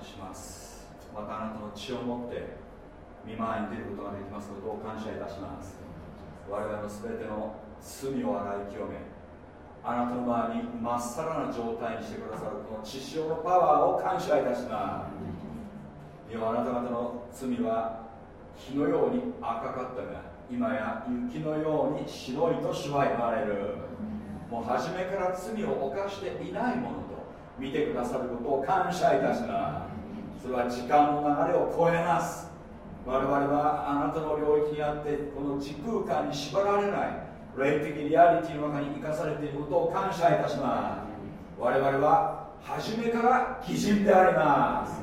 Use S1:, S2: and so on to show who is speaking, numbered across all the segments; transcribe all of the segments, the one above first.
S1: 謝します。またあなたの血を持って見舞いに出ることができますことを感謝いたします。我々の全ての罪を洗い清めあなたの前にまっさらな状態にしてくださるこの血潮のパワーを感謝いたします。いやあなた方の罪は火のように赤かったが今や雪のように白いと主は言われる。もう初めから罪を犯していないものと見てくださることを感謝いたします。それは時間の流れを超えます。我々はあなたの領域にあってこの時空間に縛られない霊的リアリティの中に生かされていることを感謝いたします。我々は初めから基人であります。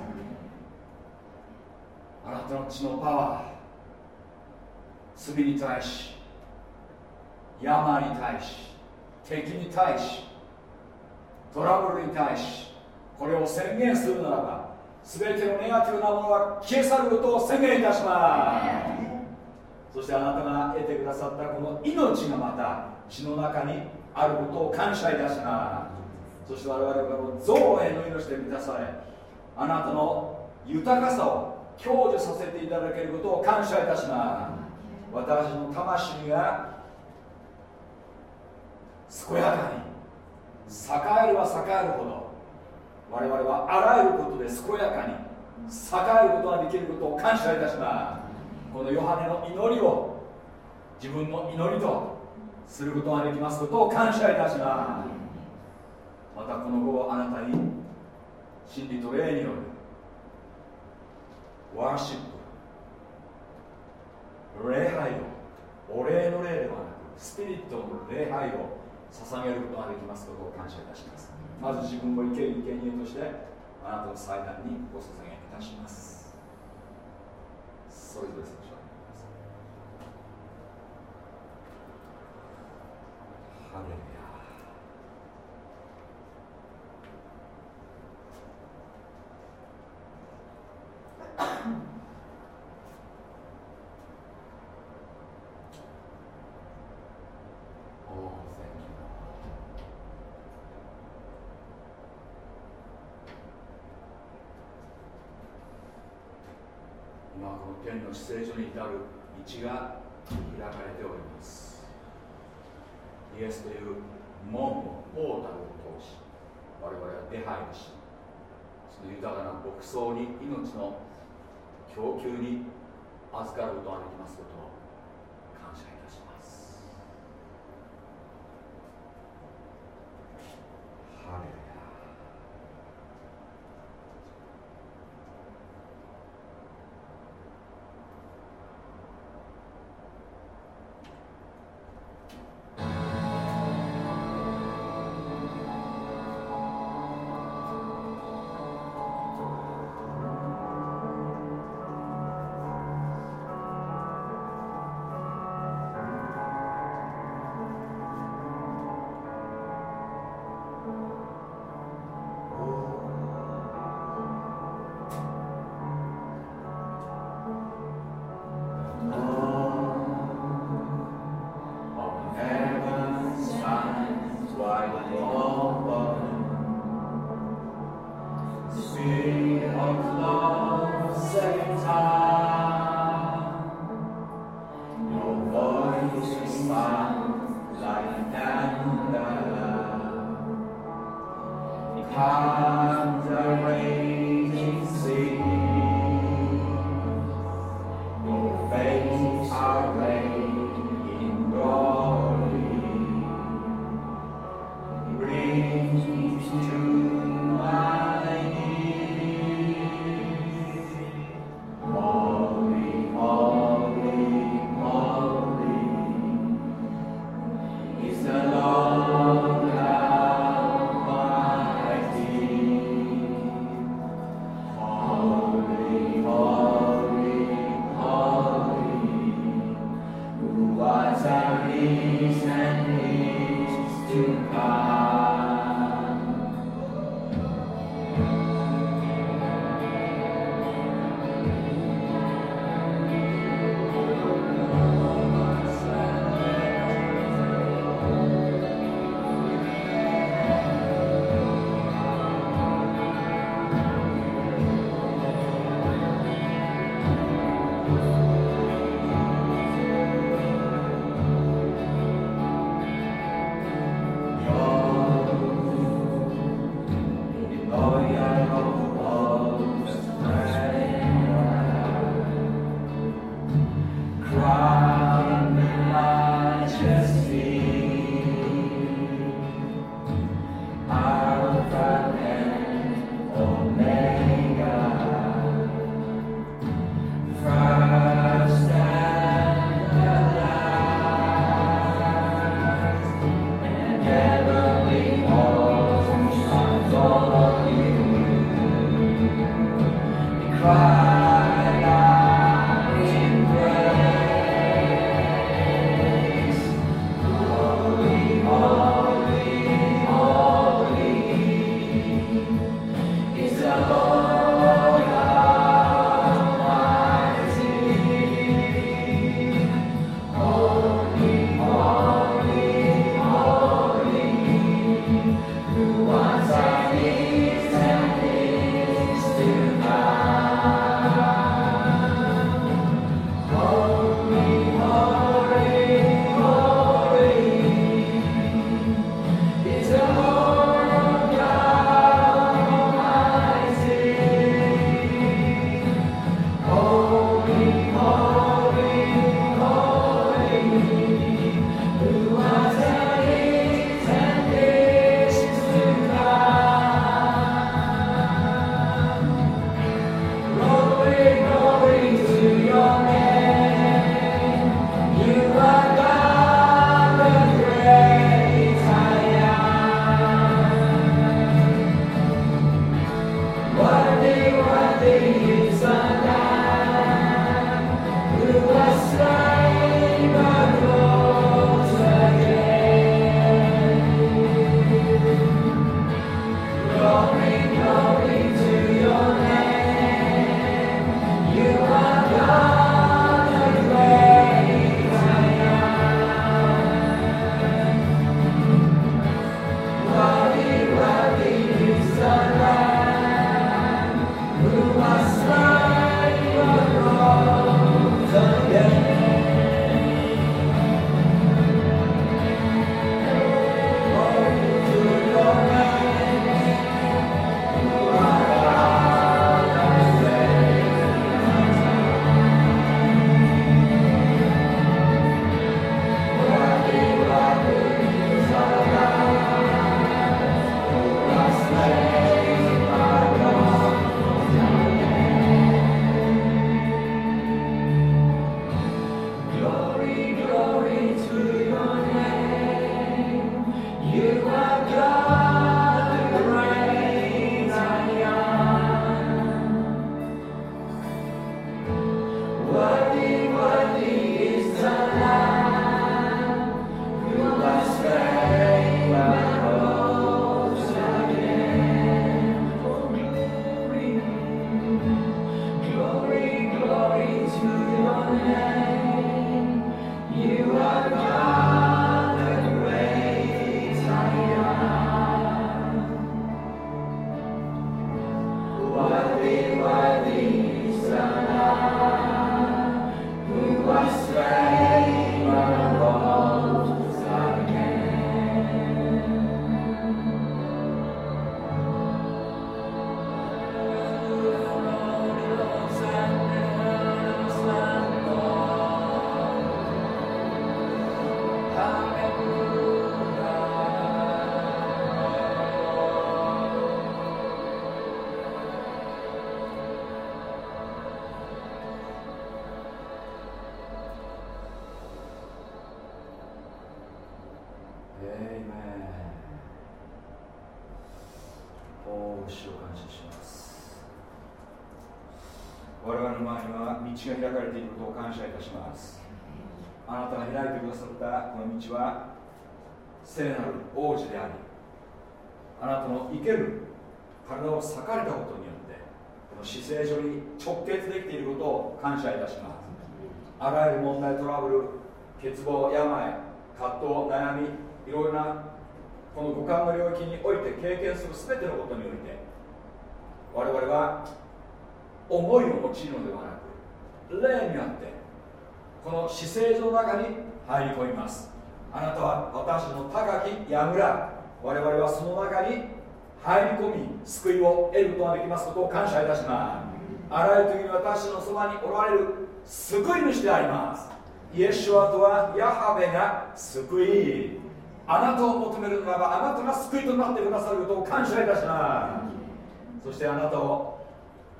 S1: あなたの血のパワー罪に対し山に対し敵に対しトラブルに対しこれを宣言するならば全てのネガティブなものは消え去ることを宣言いたします。そしてあなたが得てくださったこの命がまた血の中にあることを感謝いたします。そして我々はこの造営の命で満たされあなたの豊かさを享受させていただけることを感謝いたします。私の魂が健やかに栄えれば栄えるほど我々はあらゆることで健やかに栄えることができることを感謝いたします。このヨハネの祈りを自分の祈りとすることができますことを感謝いたします。またこの後あなたに真理と霊によるワーシップ礼拝をお礼の礼ではなくスピリットの礼拝を捧げることができますことを感謝いたします。まず自分を生ける生贄としてあなたの祭壇にご捧げいたします。それぞれ少しハレルヤ。天の姿勢所に至る道が開かれております。イエスという門をポータルを通し我々は出入りしその豊かな牧草に命の供給に預かることができますことをの道は聖なる王子でありあなたの生ける体を裂かれたことによってこの姿勢上に直結できていることを感謝いたします。あらゆる問題トラブル欠乏病葛藤悩みいろいろなこの五感の領域において経験する全てのことにおいて我々は思いを用いるのではなく霊にあってこの姿勢の中に入り込みます。あなたは私の高き櫓我々はその中に入り込み救いを得ることができますことを感謝いたします。あらゆる時に私のそばにおられる救い主であります。イエシュアとはヤハベが救い。あなたを求めるならばあなたが救いとなってくださることを感謝いたします。そしてあなたを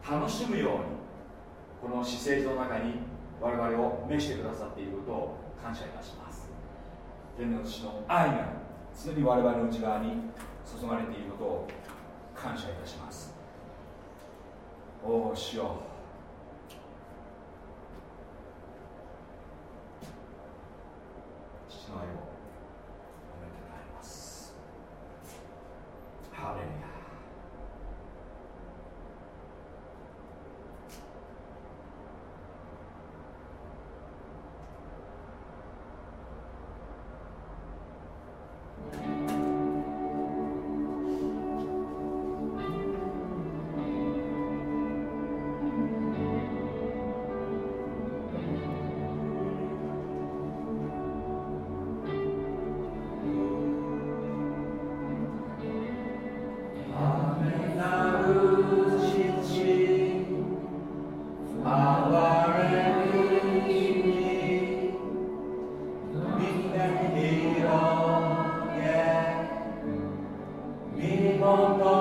S1: 楽しむようにこの姿勢の中に我々を召してくださっていることを感謝いたします。天の父の愛が常に我々の内側に注がれていることを感謝いたします。おおしよ。う父の愛を褒めてまいります。ハレルヤ。Amen.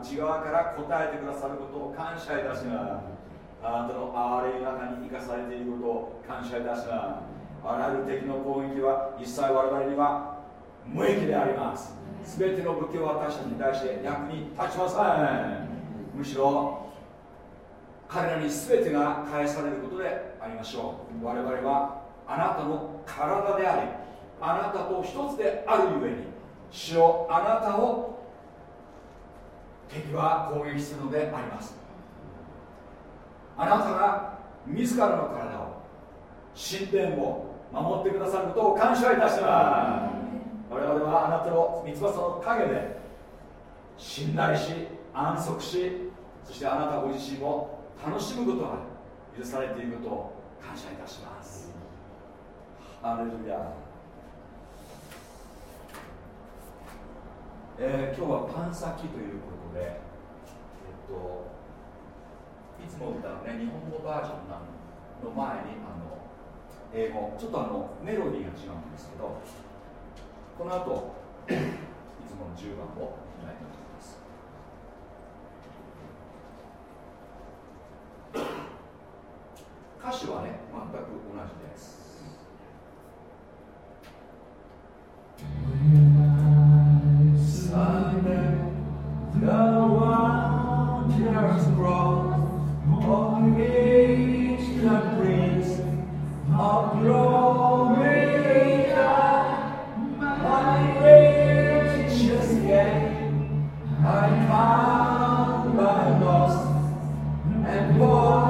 S1: 内側から答えてくださることを感謝いたします。あなたの憐れみの中に生かされていることを感謝いたします。あらゆる敵の攻撃は一切我々には無益であります。全ての武器を私たちに対して役に立ちません。むしろ彼らに全てが返されることでありましょう。我々はあなたの体でありあなたと一つであるゆえに主よあなたを敵は攻撃するのであります。あなたが自らの体を神殿を守ってくださることを感謝いたします。我々はあなたの三つ葉の陰で信頼し安息しそしてあなたご自身を楽しむことが許されていることを感謝いたします。ハレルヤ。えー、今日はパン先ということで、えっと、いつも歌うね、日本語バージョンなの前にあの英語、ちょっとあのメロディーが違うんですけど、この後 いつもの10番を歌詞はね全く同じです The wondrous cross on which the Prince of Glory died, my righteous gain, I found war.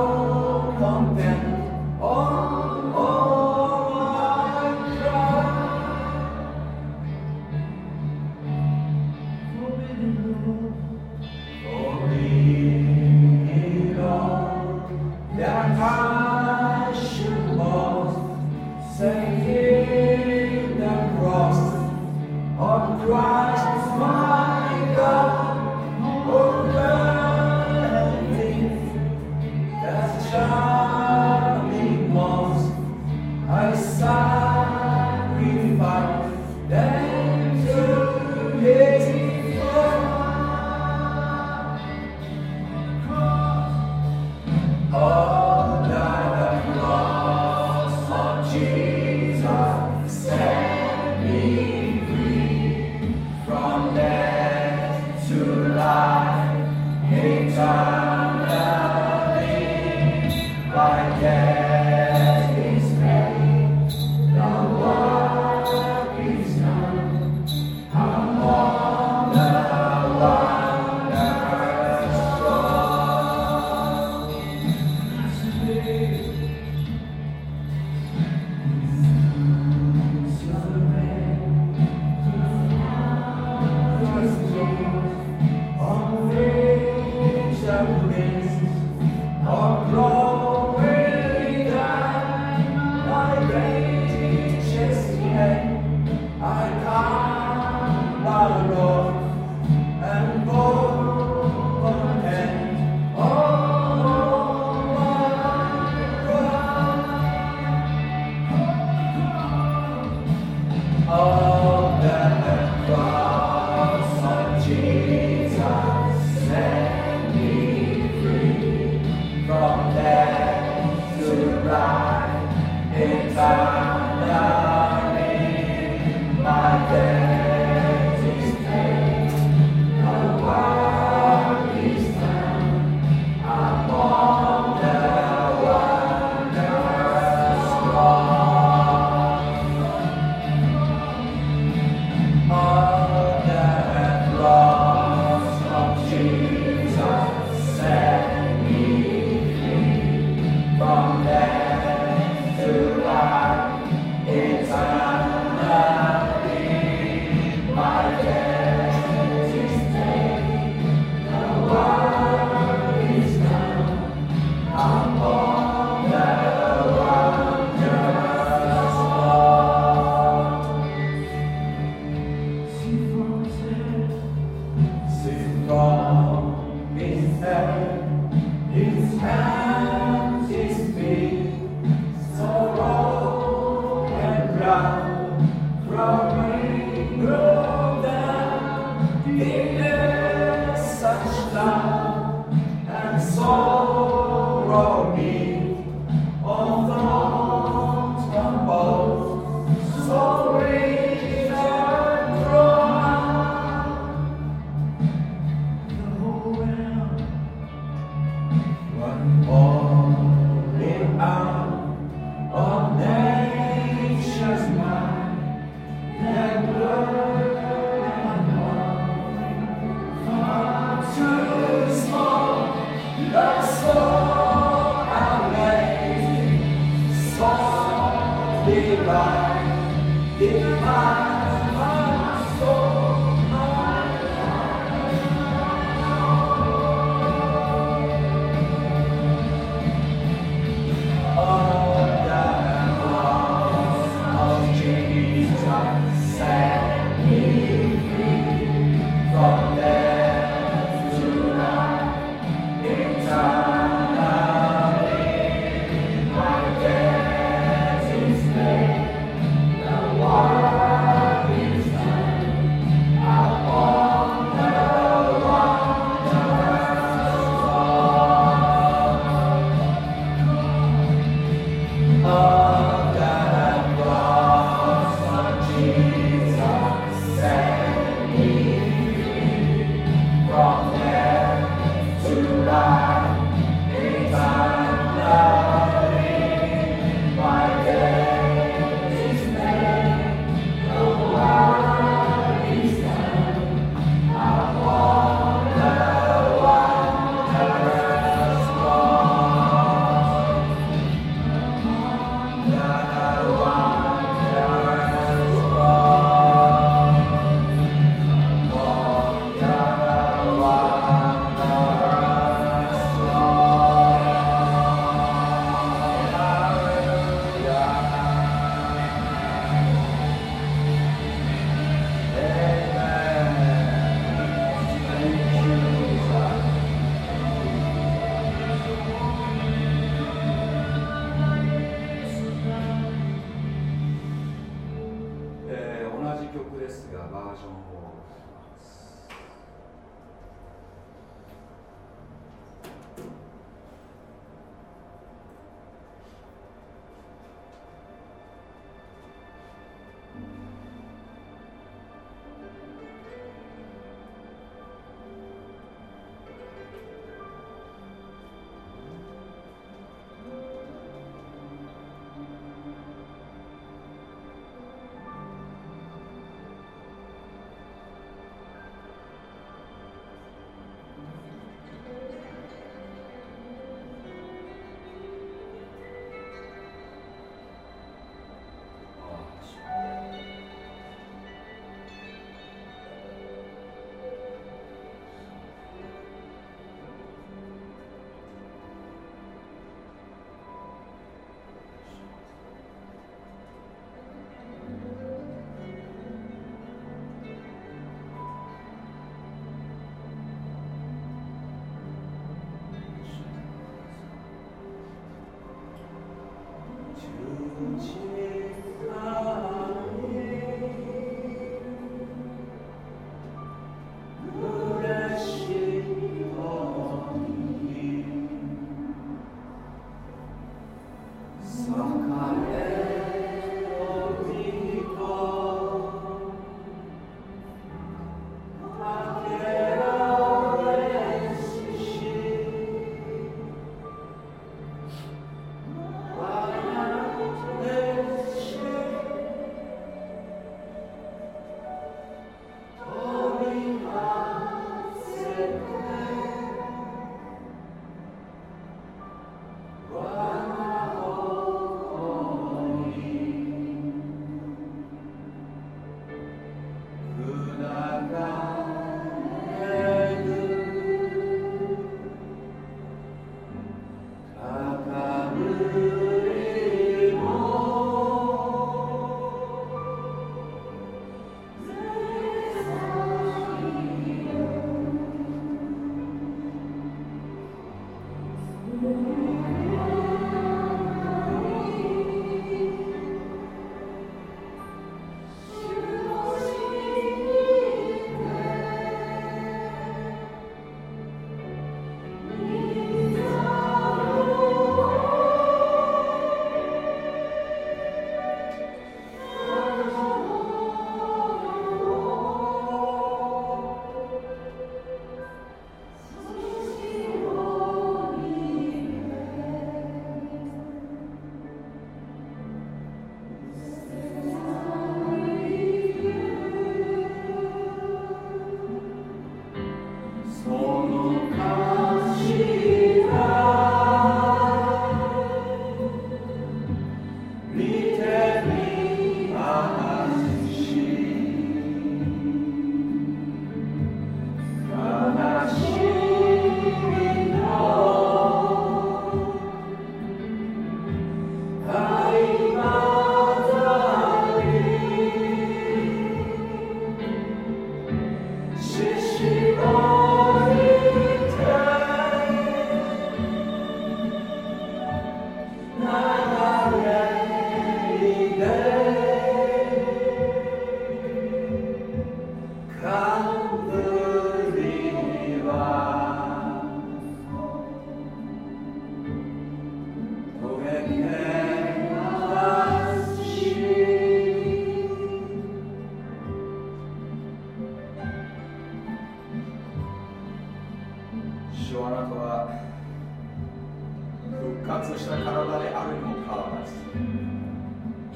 S1: 復活した体であるにもかかわらず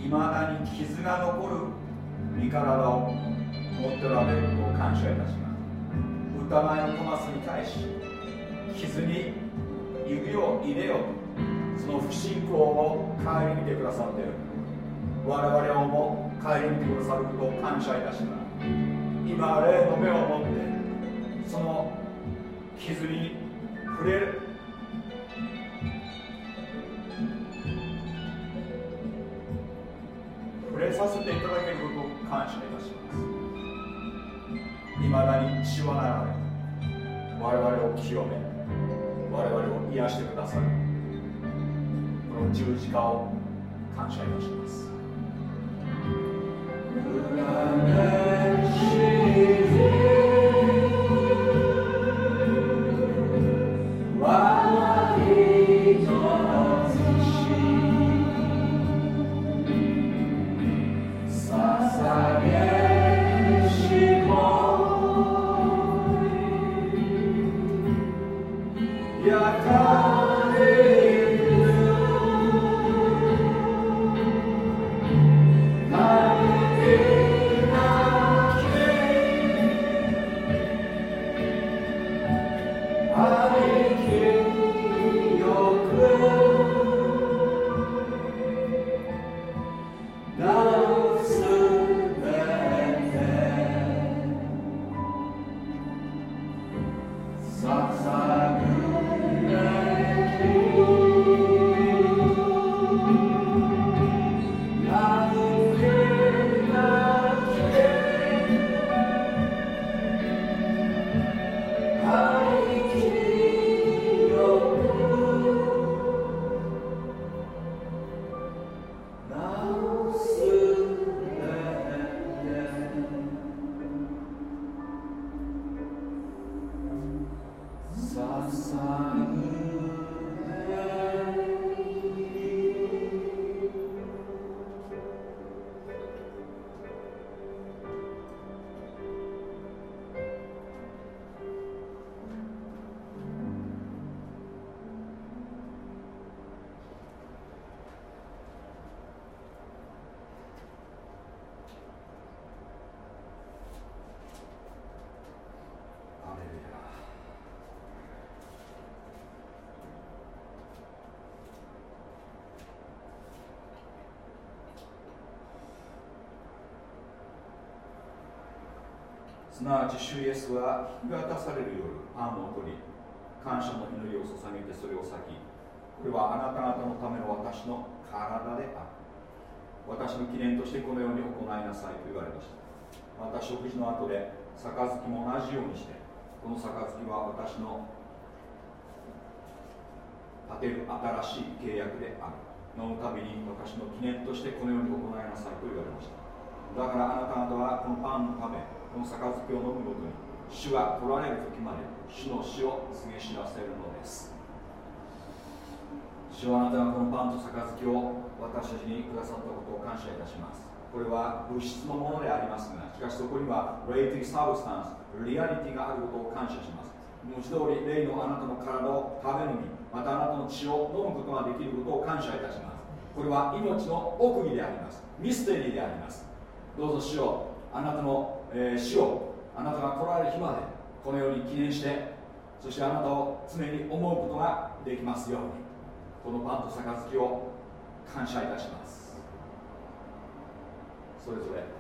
S1: いまだに傷が残る身体を持っておられることを感謝いたします。疑いのトマスに対し傷に指を入れようとその不信仰を顧みてくださっている。我々をも顧みてくださることを感謝いたします。今霊の目を持ってその傷に触れる感謝いたしますいまだに血は流れ我々を清め我々を癒してくださるこの十字架を感謝いたします。すなわち主イエスは引き渡される夜パンを取り感謝の祈りを捧げてそれを裂きこれはあなた方のための私の体である。私の記念としてこのように行いなさいと言われました。また食事の後で杯も同じようにしてこの杯は私の立てる新しい契約である。飲むたびに私の記念としてこのように行いなさいと言われました。だからあなた方はこのパンのためこの杯を飲むごとに主が来られる時まで主の死を告げ知らせるのです。主はあなたがこのパンと杯を私たちにくださったことを感謝いたします。これは物質のものでありますがしかしそこには霊的サブスタンスリアリティがあることを感謝します。文字通り霊のあなたの体を食べ飲みまたあなたの血を飲むことができることを感謝いたします。これは命の奥義であります。ミステリーであります。どうぞ主よあなたのえ、死をあなたが来られる日までこのように記念してそしてあなたを常に思うことができますようにこのパンと杯を感謝いたします。それぞれ。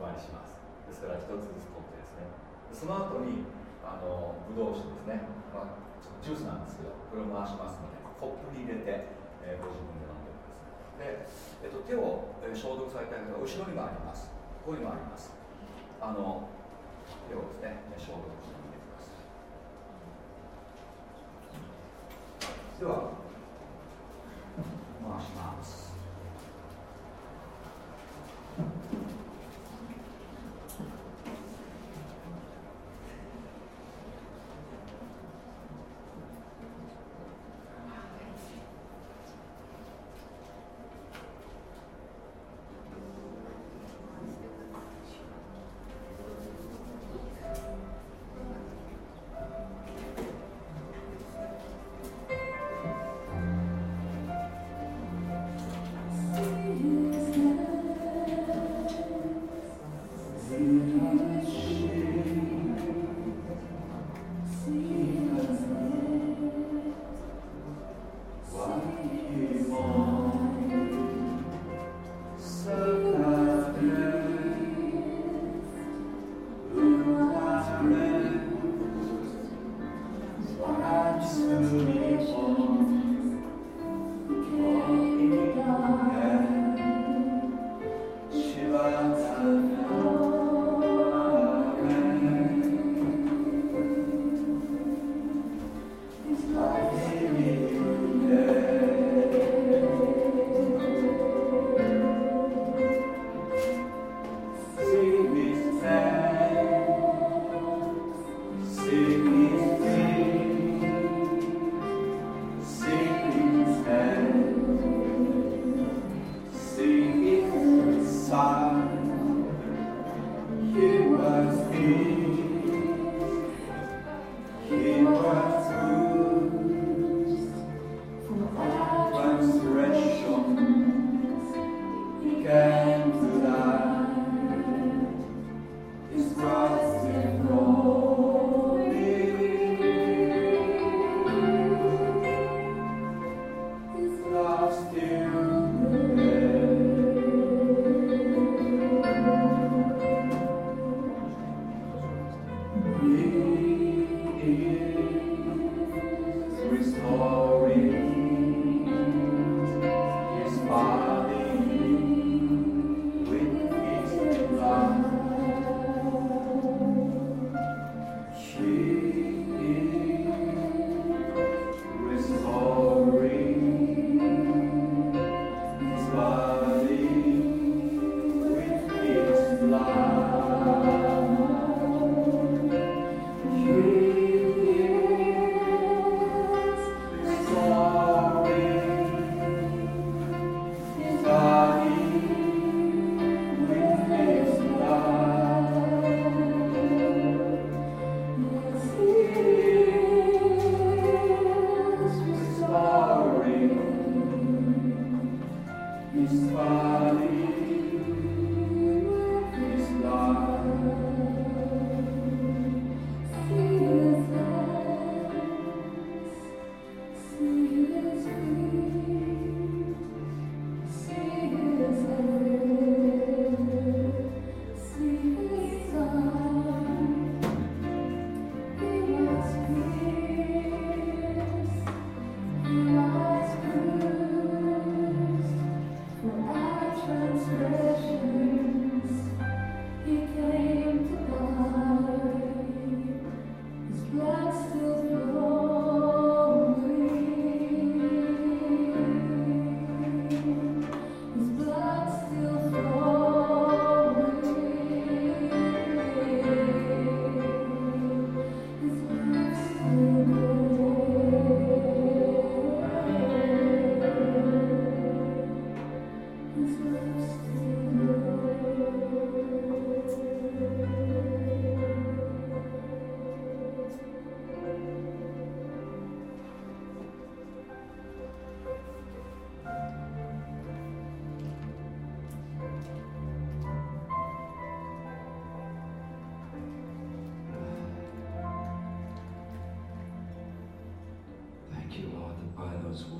S1: 配りします。ですから1つずつ取ってですね。その後にあのブドウ酒ですね、まあ、ジュースなんですけどこれを回しますのでコップに入れて、えー、ご自分で飲んでください。で、え、っと、手を、え消毒されたい方は後ろにもあります。ここにもあります。あの手をですね消毒してみてください。では回します。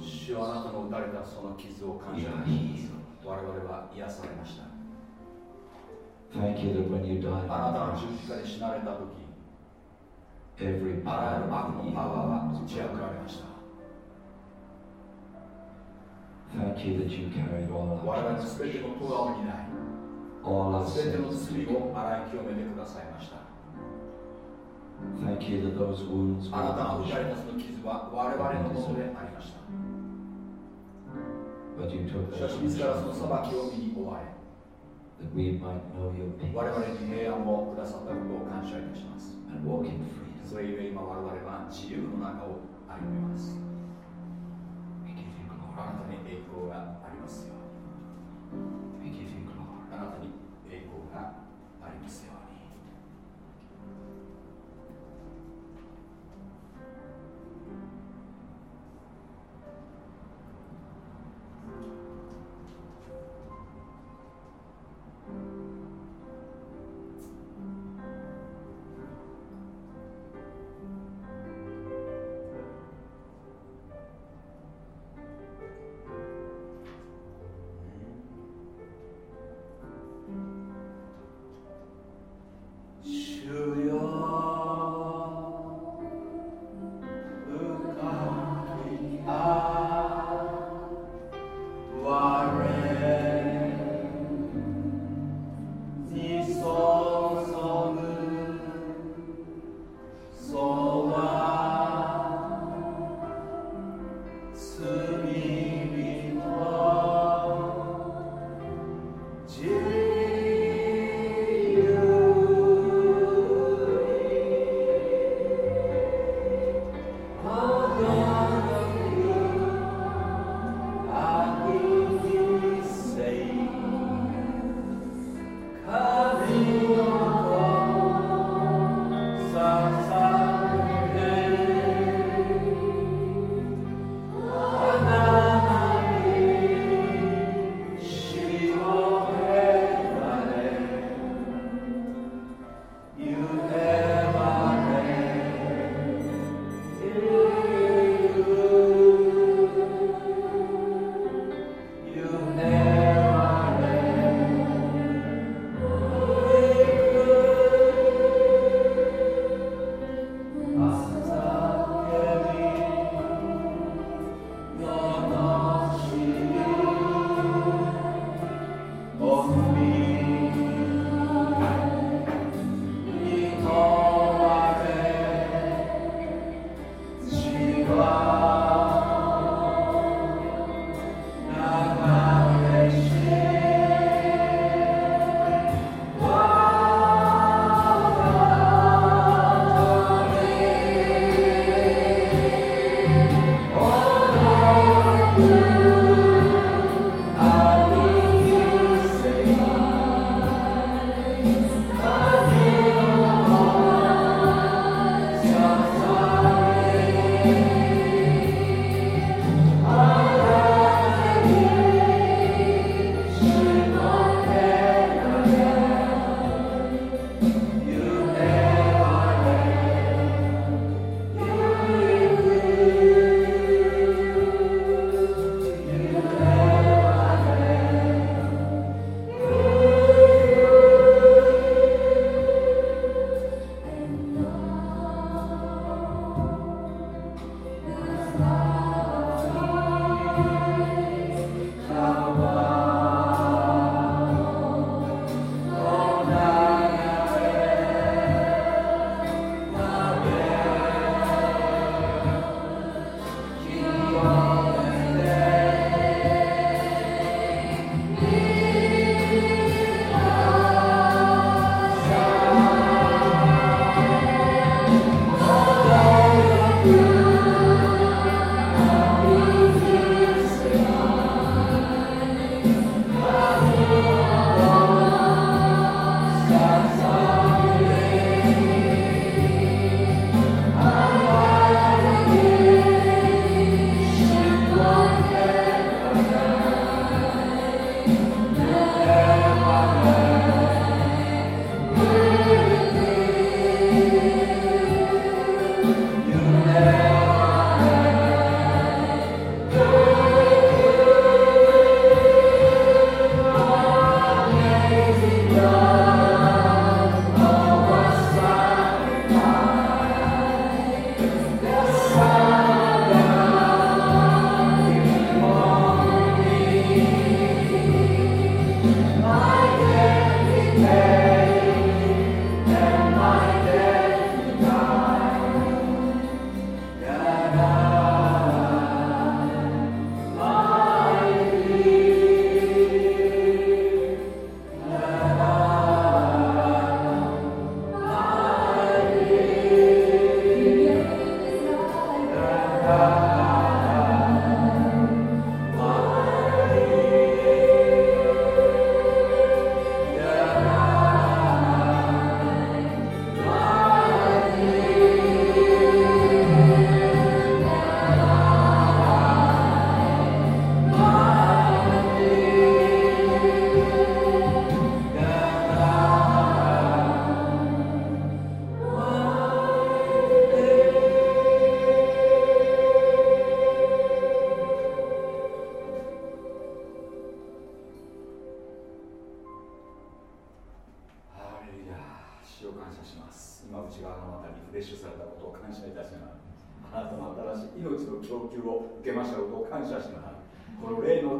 S2: 主はあなた
S1: の
S2: 打
S1: たれたその傷を感謝
S2: 我々
S1: は癒さ
S2: れ
S1: ました。あなたが十字架で死なれた時
S2: あらゆる悪のパワーは打ち破
S1: られました。
S2: Thank you that those wounds
S1: あなたが打たれたその傷は我々のものでありました。しかし、自らその裁きを身に追われ、
S2: that we might know your
S1: 我々に平安をくださったことを感謝いたします。
S2: And walk in freedom.
S1: それゆえ今我々は自由の中を歩みます。
S2: We give you glory.
S1: あなたに栄光がありますように。
S2: We give you glory.
S1: あなたに栄光がありますように。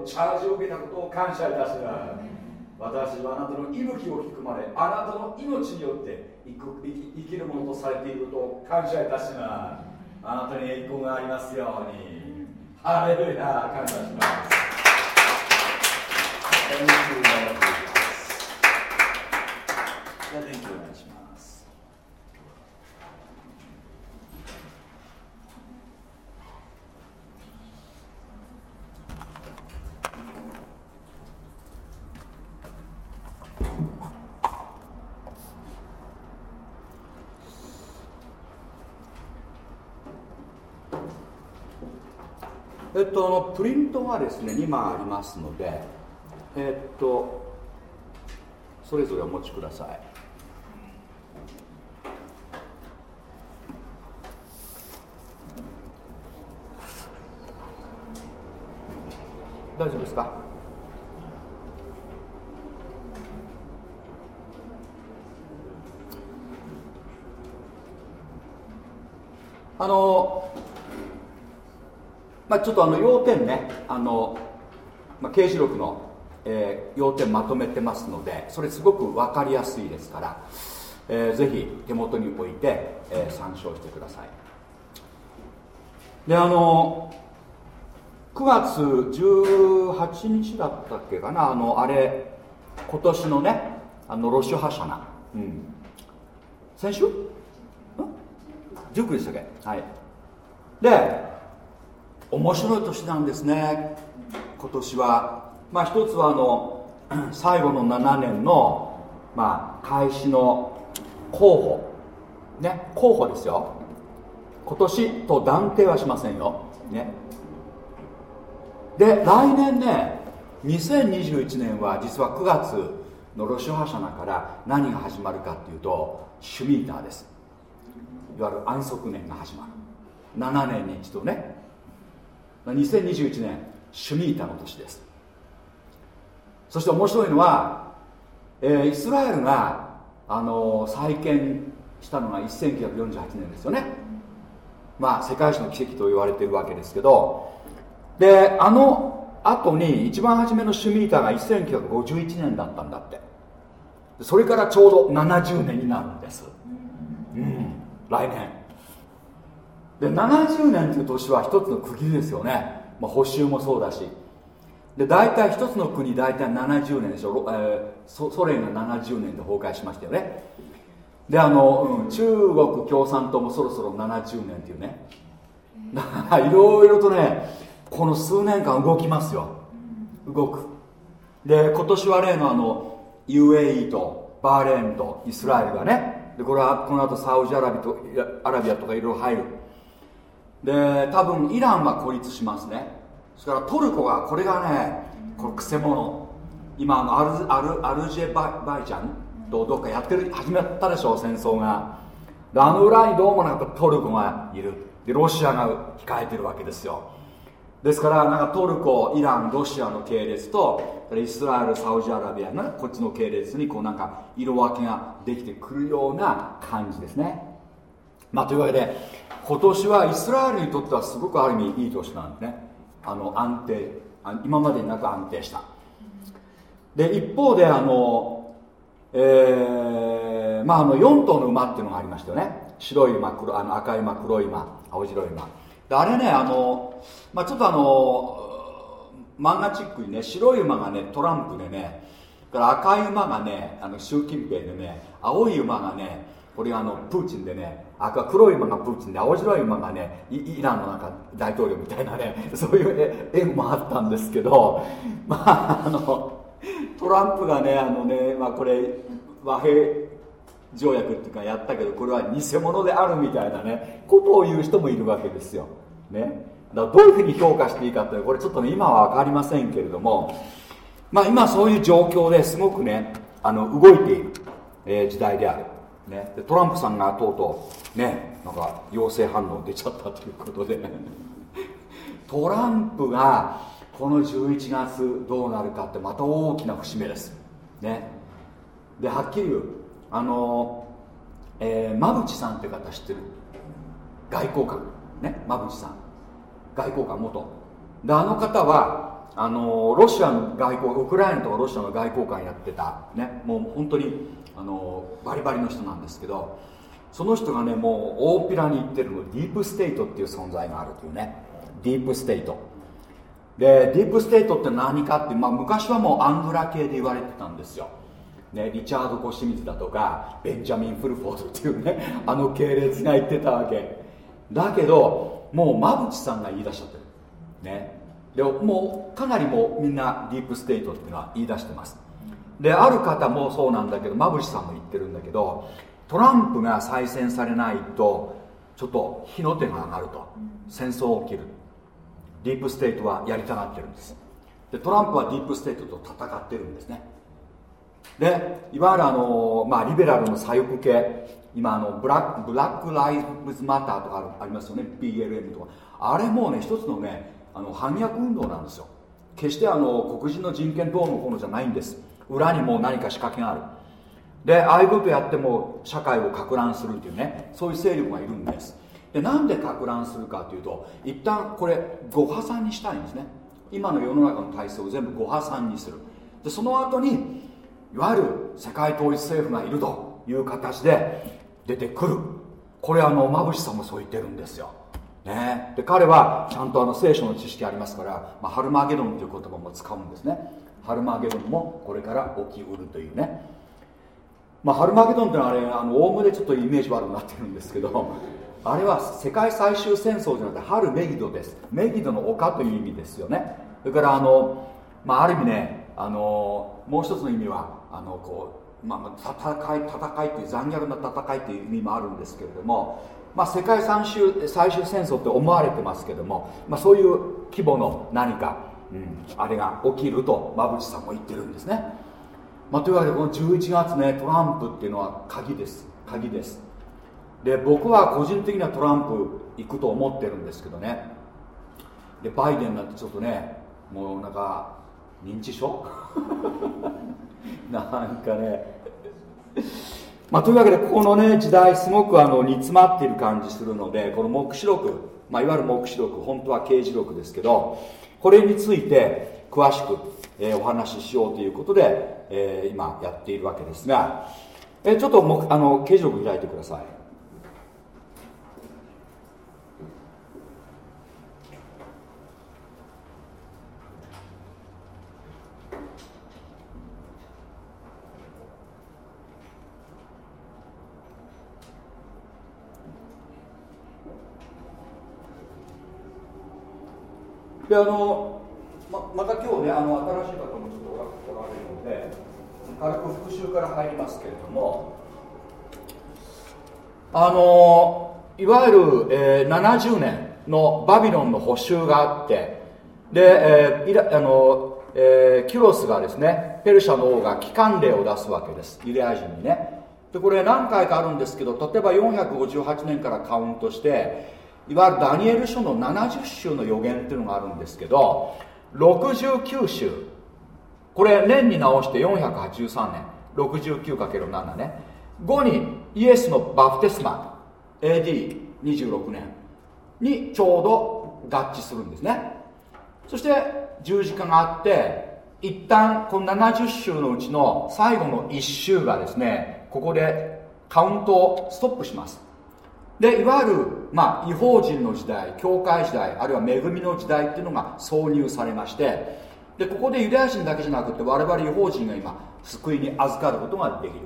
S1: チャージを受けたことを感謝いたします。私はあなたの息吹を含まれあなたの命によって生きるものとされていることを感謝いたします。あなたに栄光がありますように。ハレルヤ感謝しますえっと、プリントがですね2枚ありますのでえっとそれぞれお持ちください。大丈夫ですか？あのまあちょっとあの要点ねあの、まあ、刑事録の、えー要点まとめてますのでそれすごく分かりやすいですから、えーぜひ手元に置いて、えー参照してください。であの9月18日だったっけかなあのあれ今年のねあのロシュハシャナ、うん、先週？ん ?19 でしたっけ？はい。で面白い年なんですね。今年は。まあ一つはあの 最後の7年のまあ開始の候補。ね候補ですよ。今年と断定はしませんよ。ね。で来年ね2021年は実は9月のロシュハシャナから何が始まるかっていうとシュミーターです。いわゆる安息年が始まる。7年に一度ね。2021年シュミータの年です。そして面白いのは、えーイスラエルが、あのー再建したのが1948年ですよね。まあ世界史の奇跡と言われているわけですけど。であの後に一番初めのシュミータが1951年だったんだって。それからちょうど70年になるんです。うん。来年。で70年という年は一つの区切りですよね、まあ、補修もそうだし。で大体一つの国大体70年でしょ、えーソソ連が70年で崩壊しましたよね。であの、うん中国共産党もそろそろ70年っていうね。だからいろいろとねこの数年間動きますよ。動く。で今年は例のあの UAE とバーレーンとイスラエルがね。でこれはこの後サウジアラビとアラビアとかいろいろ入る。で多分イランは孤立しますね。それからトルコがこれがねこれくせ者。今のアルアルアルジェババイジャンとどっかやってる始まったでしょ戦争が。であの裏にどうもなんかトルコがいる。でロシアが控えてるわけですよ。ですからなんかトルコイランロシアの系列とイスラエルサウジアラビアのこっちの系列にこうなんか色分けができてくるような感じですね。まあというわけで今年はイスラエルにとってはすごくある意味いい年なんですね。あの安定。今までになく安定した。で一方であの、えーまあ、あの4頭の馬っていうのがありましたよね。白い馬黒あの赤い馬黒い馬青白い馬。であれねあの、まあ、ちょっとあの漫画チックにね白い馬がねトランプでねから赤い馬がねあの習近平でね青い馬がねこれがあのプーチンでね赤黒い馬がプーチンで青白い馬がねイランのなんか大統領みたいなね そういう絵もあったんですけど まああのトランプがねあのね、まあ、これ和平条約っていうかやったけどこれは偽物であるみたいなねことを言う人もいるわけですよ、ね、だどういうふうに評価していいかってこれちょっとね今は分かりませんけれどもまあ今そういう状況ですごくねあの動いている、えー時代である、ね、でトランプさんがとうとうねなんか陽性反応出ちゃったということで。トランプがこの11月どうなるかってまた大きな節目です。ね。ではっきり言う。あの、えー、馬淵さんって方知ってる？外交官。ね馬淵さん。外交官元。であの方はあのロシアの外交ウクライナとかロシアの外交官やってた。ね。もう本当にあのバリバリの人なんですけどその人がねもう大っぴらに言ってるのディープステートっていう存在があるというね。ディープステート。でディープステートって何かって、まあ、昔はもうアングラ系で言われてたんですよ、ね、リチャード・コシミズだとかベンジャミン・フルフォードっていうね あの系列が言ってたわけ。だけどもう馬淵さんが言い出しちゃってる。ね。でもうかなりもうみんなディープステートっていうのは言い出してます。である方もそうなんだけど馬淵さんも言ってるんだけどトランプが再選されないとちょっと火の手が上がると。戦争起きる。ディープステートはやりたがってるんです。でトランプはディープステートと戦ってるんですね。でいわゆるあの、まあ、リベラルの左翼系今あのブラブラック・ライブズ・マターとかありますよね。BLM とか。あれもうね一つのねあの反逆運動なんですよ。決してあの黒人の人権どうのこうのじゃないんです。裏にも何か仕掛けがある。でああいうことやっても社会をか乱するっていうねそういう勢力がいるんです。でなんでか乱するかというと一旦これご破産にしたいんですね。今の世の中の体制を全部ご破産にする。でその後にいわゆる世界統一政府がいるという形で出てくる。これあの馬淵さんもそう言ってるんですよ、ね、で彼はちゃんとあの聖書の知識ありますから、まあ、ハルマゲドンという言葉も使うんですね。ハルマゲドンもこれから起きうるというね。まあ、ハルマゲドンってのはあれあの大ムでちょっとイメージ悪くなってるんですけどあれは世界最終戦争じゃなくてハルメギドです。メギドの丘という意味ですよね。それからあの、まあ、ある意味ねあのもう一つの意味はあのこう、まあ、戦い戦いっていう残虐な戦いっていう意味もあるんですけれども、まあ、世界最終最終戦争って思われてますけども、まあ、そういう規模の何か、うん、あれが起きると馬淵さんも言ってるんですね。まあ、というわけでこの11月ねトランプっていうのは鍵です。鍵です。で僕は個人的にはトランプ行くと思ってるんですけどね。でバイデンなんてちょっとねもうなんか認知症？なんかね。まあ、というわけでこのね時代すごくあの煮詰まっている感じするのでこの黙示録、まあ、いわゆる黙示録本当は刑事録ですけどこれについて詳しく、え、お話ししようということで、え、今やっているわけですが、え、ちょっともあの形状を開いてください。であのままた今日ねあの新しい方もちょっとおられるので軽く復習から入りますけれどもあのいわゆる、えー、70年のバビロンの補修があってで、えー、イラあの、えー、キュロスがですねペルシャの王が帰還令を出すわけですユダヤ人にね。でこれ何回かあるんですけど例えば458年からカウントしていわゆるダニエル書の70週の予言っていうのがあるんですけど69週これ年に直して483年。69×7 ね。後にイエスのバプテスマ AD26 年。にちょうど合致するんですね。そして十字架があって一旦この70週のうちの最後の1週がですねここでカウントをストップします。でいわゆる、まあ、違法人の時代教会時代あるいは恵みの時代っていうのが挿入されましてでここでユダヤ人だけじゃなくて我々違法人が今救いに預かることができる。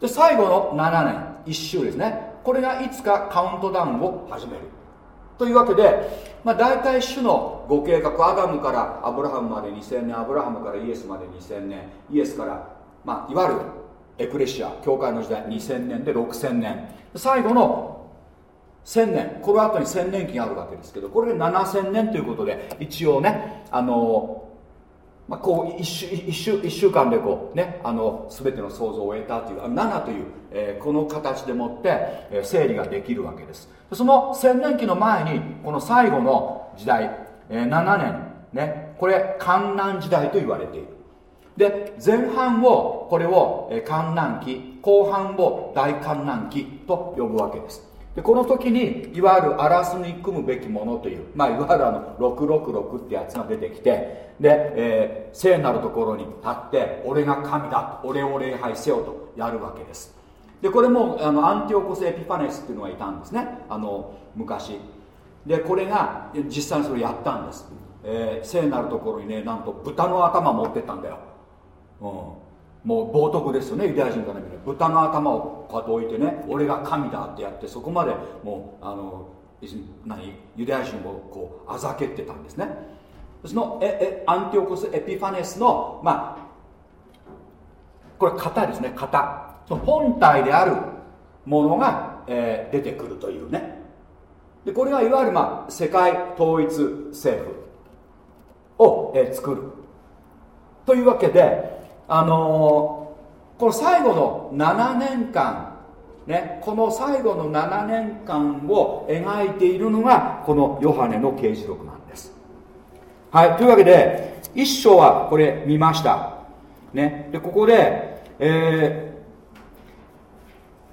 S1: で最後の7年1週ですね。これがいつかカウントダウンを始める。というわけで、まあ、大体主のご計画アダムからアブラハムまで2000年アブラハムからイエスまで2000年イエスから、まあ、いわゆるエクレシア教会の時代2000年で6000年。最後の千年。この後に1000年期があるわけですけどこれで7000年ということで一応ねあの、まあ、こう1週 ,1 週 ,1 週間でこうねあの全ての想像を得たという7という、えー、この形でもって、えー、整理ができるわけです。その1000年期の前にこの最後の時代、えー、7年ねこれ観難時代と言われている。で前半をこれを観難期後半を大観難期と呼ぶわけです。でこの時にいわゆる荒らすに組むべきものという、まあ、いわゆるあの666ってやつが出てきてで、えー、聖なるところに立って俺が神だ俺を礼拝せよとやるわけです。でこれもあのアンティオコス・エピファネスっていうのがいたんですね。あの昔。でこれが実際にそれやったんです、えー、聖なるところにねなんと豚の頭持ってったんだよ、うん、もう冒涜ですよねユダヤ人から見る豚の頭をこうやって置いてね俺が神だってやってそこまでもうあの何ユダヤ人をこうあざけてたんですね。そのええアンティオコス・エピファネスのまあこれ型ですね型。その本体であるものが、えー、出てくるというね。でこれがいわゆる、まあ、世界統一政府を、えー、作る。というわけで、あのー、この最後の7年間、ね、この最後の7年間を描いているのがこのヨハネの啓示録なんです。はいというわけで一章はこれ見ました。ねでここで、え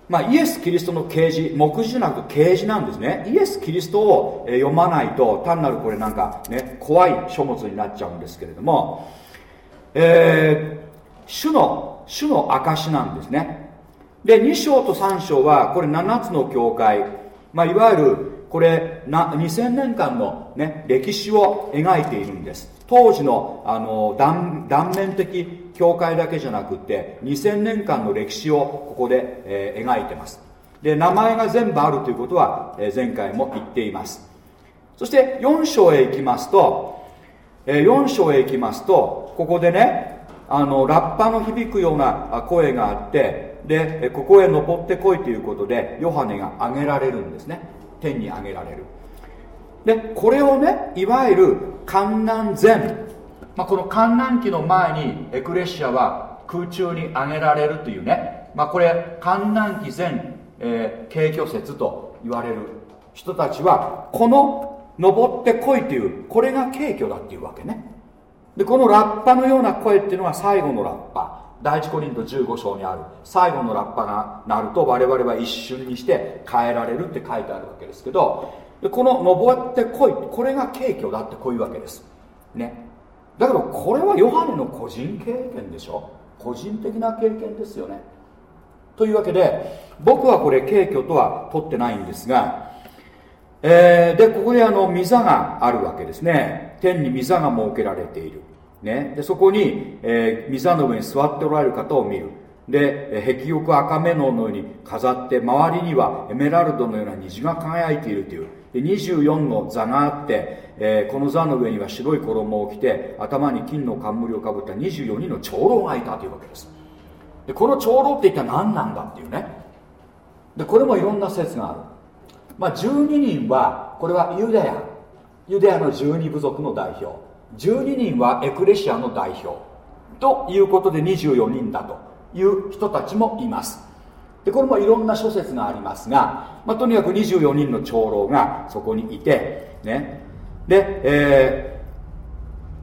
S1: まあ、イエス・キリストの啓示目次じゃなく啓示なんですね。イエス・キリストを読まないと単なるこれなんかね怖い書物になっちゃうんですけれども、え、主の主の証なんですね。で2章と3章はこれ7つの教会、まあ、いわゆるこれな2000年間の、ね、歴史を描いているんです。当時のあの断断面的教会だけじゃなくて2000年間の歴史をここで、えー、描いてます。で名前が全部あるということは、えー、前回も言っています。そして4章へ行きますと、えー、4章へ行きますとここでねあのラッパの響くような声があってでここへ登ってこいということでヨハネが挙げられるんですね。天に挙げられる。でこれをねいわゆる観南前。まあ、この観覧期の前にエクレシアは空中に上げられるというね、まあ、これ観覧期前、えー、軽挙説と言われる人たちはこの登ってこいというこれが軽挙だっていうわけね。でこのラッパのような声っていうのは最後のラッパ。第一コリント15章にある。最後のラッパが鳴ると我々は一瞬にして変えられるって書いてあるわけですけど。でこの登ってこいこれが軽挙だってこういうわけです。ね。だけどこれはヨハネの個人経験でしょ。個人的な経験ですよね。というわけで僕はこれ軽挙とは取ってないんですが、えー、でここであの御座があるわけですね。天に御座が設けられている、ね、でそこに、えー、御座の上に座っておられる方を見る。で壁玉赤目のように飾って周りにはエメラルドのような虹が輝いているという。で24の座があって、えー、この座の上には白い衣を着て頭に金の冠をかぶった24人の長老がいたというわけです。でこの長老って一体何なんだっていうね。でこれもいろんな説がある。まあ12人はこれはユダヤ。ユダヤの12部族の代表。12人はエクレシアの代表。ということで24人だという人たちもいます。でこれもいろんな諸説がありますが、まあ、とにかく24人の長老がそこにいてね。で、え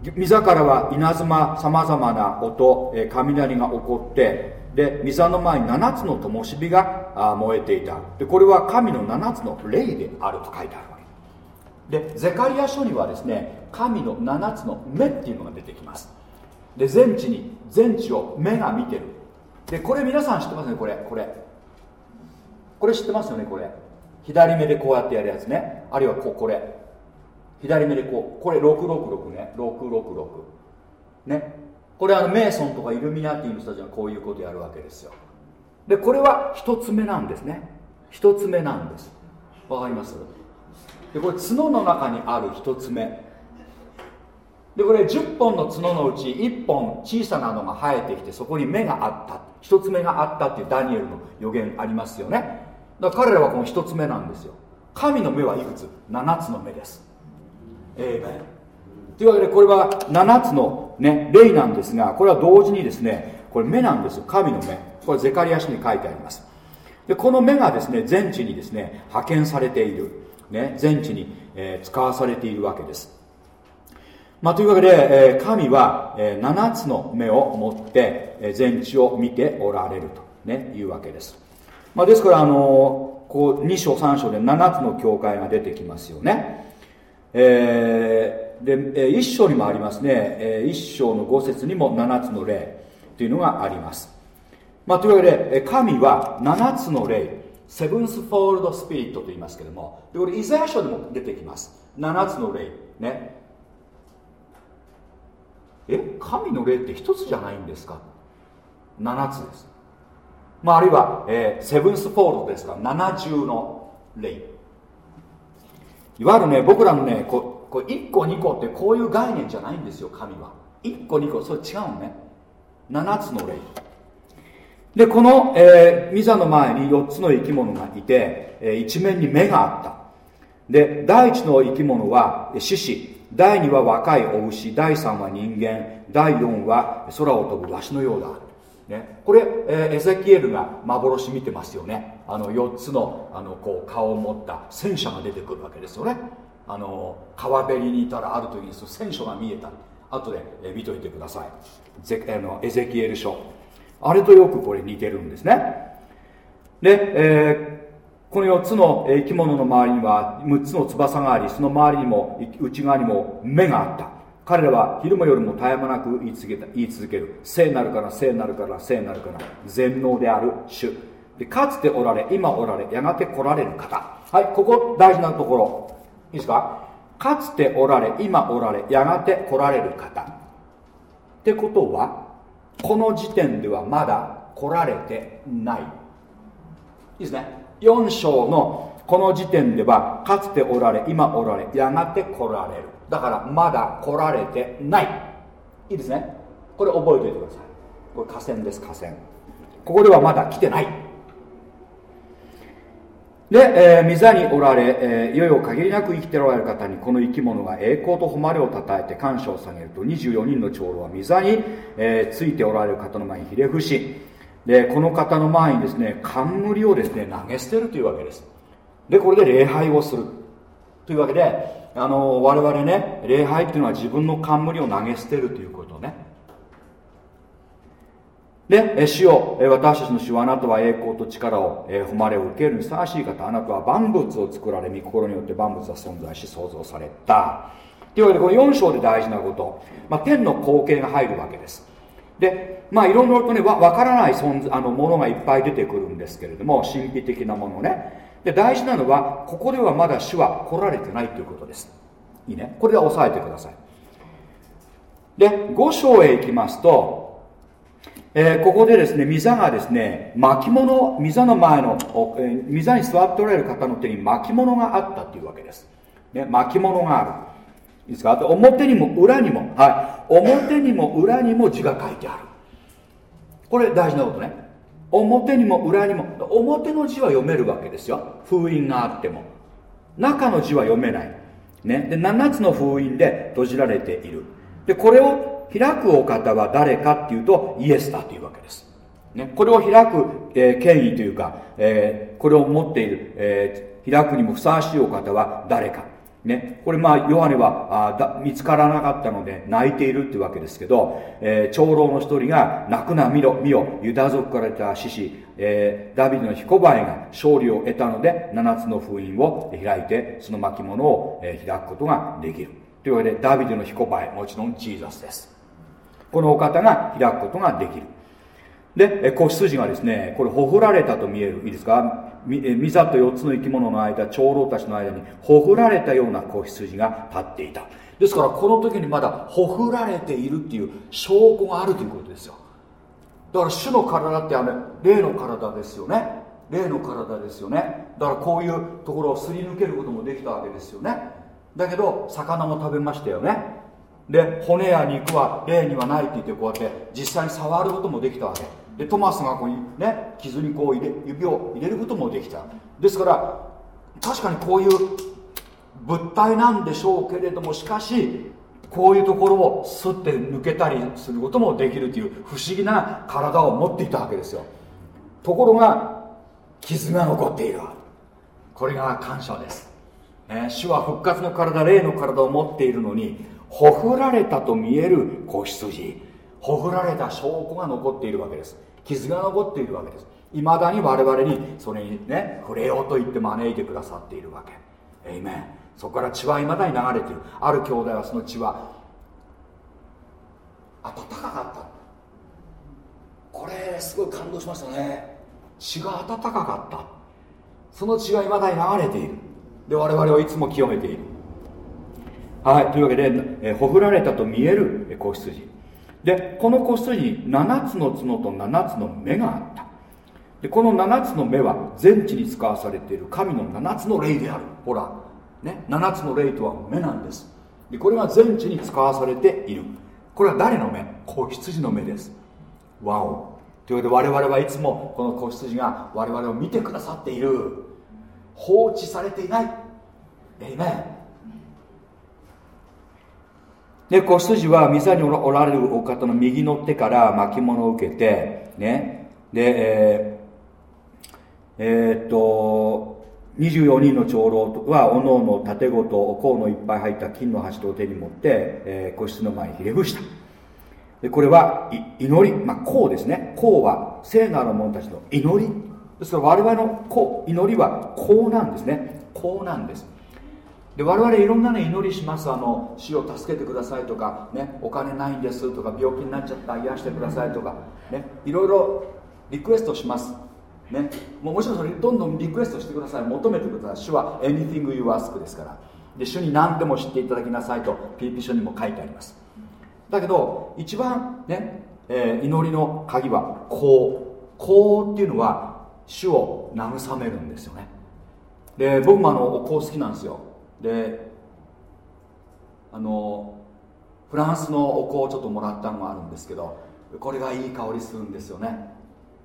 S1: ー、溝からは稲妻さまざまな音、えー、雷が起こってで溝の前に7つの灯火が燃えていた。でこれは神の7つの霊であると書いてある。でゼカリア書にはですね神の7つの目っていうのが出てきます。で全地に全地を目が見てる。でこれ皆さん知ってますねこれこれ。これ知ってますよねこれ。左目でこうやってやるやつね。あるいはこうこれ。左目でこうこれ666ね。666ね。これあのメイソンとかイルミナティの人たちがこういうことやるわけですよ。でこれは一つ目なんですね。一つ目なんです。わかります？でこれ角の中にある一つ目。でこれ10本の角のうち1本小さなのが生えてきてそこに目があった。一つ目があったっていうダニエルの予言ありますよね。だから彼らはこの一つ目なんですよ。神の目はいくつ？7つの目です。えー、というわけでこれは7つの、ね、霊なんですがこれは同時にですねこれ目なんですよ。神の目。これゼカリア書に書いてあります。でこの目がですね全地にですね派遣されている、ね、全地に、え、使わされているわけです。まあ、というわけで、え、神は、え、7つの目を持って、え、全地を見ておられると、ね、いうわけです。まあ、ですから、あのこう2章3章で7つの教会が出てきますよね。えー、で、え1章にもありますね、え1章の5節にも7つの例というのがあります、まあ、というわけで神は7つの例セブンスフォールドスピリットと言いますけれどもでこれイザヤ書でも出てきます。7つの霊。ね。え？神の霊って1つじゃないんですか？7つです、まあ、あるいは、えー、セブンスフォールドですか？ら7重の霊。いわゆるね僕らのねここ1個2個ってこういう概念じゃないんですよ神は。1個2個それ違うのね。7つの霊。でこの、えー、ミザの前に4つの生き物がいて、えー、一面に目があった。で第1の生き物は獅子。第2は若いお牛。第3は人間。第4は空を飛ぶわしのようだ、ね、これ、えー、エゼキエルが幻見てますよね。あの4つのあのこう顔を持った戦車が出てくるわけですよね。あの川べりにいたらある時に戦車が見えた。後で、え見といてください。ゼあのエゼキエル書。あれとよくこれ似てるんですね。で、えー、この4つの生き物の周りには6つの翼がありその周りにも内側にも目があった。彼らは昼も夜も絶え間なく言い続けた言い続ける。聖なるから聖なるから聖なるから。全能である主。でかつておられ今おられやがて来られる方。はいここ大事なところ。いいですか？かつておられ今おられやがて来られる方。ってことはこの時点ではまだ来られてない。いいですね。4章のこの時点ではかつておられ今おられやがて来られる。だからまだ来られてない。いいですね。これ覚えておいてください。これ河川です河川。ここではまだ来てない。で、えー、御座におられ、えー、いよいよ限りなく生きておられる方にこの生き物が栄光と誉れをたたえて感謝を下げると。24人の長老は御座に、えー、ついておられる方の前にひれ伏しでこの方の前にですね冠をですね投げ捨てるというわけです。でこれで礼拝をする。というわけであの我々ね礼拝っていうのは自分の冠を投げ捨てるということね。で主よ私たちの主はあなたは栄光と力を誉れを受けるにふさわしい方あなたは万物を作られ御心によって万物は存在し創造された。というわけでこの4章で大事なこと、まあ、天の光景が入るわけです。でまあいろいろとねわからない存在あのものがいっぱい出てくるんですけれども神秘的なものね。で大事なのはここではまだ主は来られてないということです。いいね。これで押さえてください。で5章へ行きますとえー、ここでですね、御座がですね、巻物、御座の前の、えー、御座に座っておられる方の手に巻物があったというわけです。ね、巻物がある。いいですか？あと表にも裏にも、はい。表にも裏にも字が書いてある。これ大事なことね。表にも裏にも表の字は読めるわけですよ封印があっても中の字は読めない、ね、で7つの封印で閉じられているでこれを開くお方は誰かっていうとイエスだというわけです、ね、これを開く、えー、権威というか、えー、これを持っている、えー、開くにもふさわしいお方は誰か。ね、これまあヨハネはあだ見つからなかったので泣いているっていうわけですけど、えー、長老の一人が泣くな見ろ見よユダ族から出た獅子、えー、ダビデの彦バエが勝利を得たので7つの封印を開いてその巻物を、えー、開くことができる。というわけでダビデの彦バエもちろんジーザスです。このお方が開くことができる。で子羊がですねこれほふられたと見える。いいですか？ミザと4つの生き物の間長老たちの間にほふられたような子羊が立っていた。ですからこの時にまだほふられているっていう証拠があるということですよ。だから主の体ってあの霊の体ですよね。霊の体ですよね。だからこういうところをすり抜けることもできたわけですよね。だけど魚も食べましたよね。で骨や肉は霊にはないって言ってこうやって実際に触ることもできたわけ。でトマスがここにね傷にこう入れ指を入れることもできた。ですから確かにこういう物体なんでしょうけれどもしかしこういうところをスッて抜けたりすることもできるという不思議な体を持っていたわけですよ。ところが傷が残っているこれが感謝です、ね、主は復活の体霊の体を持っているのにほふられたと見える子羊。ほふられた証拠が残っているわけです。傷が残っているわけです。いまだに我々にそれにね触れようと言って招いてくださっているわけ。エイメンそこから血はいまだに流れている。ある兄弟はその血は暖かかった。これすごい感動しましたね。血が暖かかった。その血がいまだに流れている。で我々はいつも清めている。はいというわけで、えほふられたと見える子羊。でこの子羊に7つの角と7つの目があった。でこの7つの目は全地に使わされている神の7つの霊である。ほら、ね、7つの霊とは目なんです。でこれが全地に使わされている。これは誰の目？子羊の目です。わお。というわけで我々はいつもこの子羊が我々を見てくださっている。放置されていない。エイメンで子羊は水におられるお方の右の手から巻物を受けてね。でえー、え、っと24人の長老はおのおの盾ごと甲のいっぱい入った金の箸を手に持って、えー、個室の前にひれ伏した。でこれは祈り、まあ、甲ですね。甲は聖なる者たちの祈り。ですから我々の甲祈りは甲なんですね。甲なんです。で我々いろんなね祈りします。あの死を助けてくださいとか、ね、お金ないんですとか病気になっちゃった癒してくださいとか、ね、いろいろリクエストします。ね、もうもちろんそれどんどんリクエストしてください。求めてください。主は anything you ask ですから。で主に何でも知っていただきなさいとピーピ書にも書いてあります。だけど一番ね、えー、祈りの鍵はこう。こうっていうのは主を慰めるんですよね。で僕もあのお香好きなんですよ。であのフランスのお香をちょっともらったのがあるんですけどこれがいい香りするんですよね。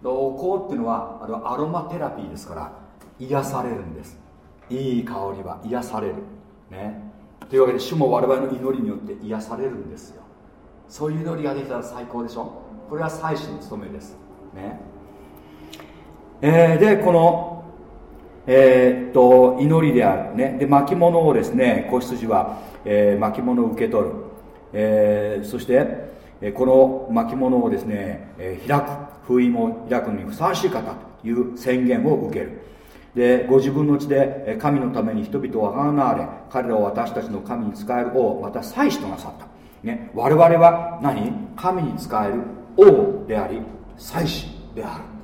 S1: お香っていうのはあれはアロマテラピーですから癒されるんです。いい香りは癒される。ね。というわけで主も我々の祈りによって癒されるんですよ。そういう祈りができたら最高でしょ？これは祭司の務めです。ね。えー、でこのえー、っと祈りであるね。で巻物をですね子羊は、えー、巻物を受け取る、えー、そしてえこの巻物をですね、え開く。封印を開くのにふさわしい方という宣言を受ける。でご自分の地で神のために人々をあがれ彼らを私たちの神に仕える王また祭司となさった、ね、我々は何？神に仕える王であり祭司である。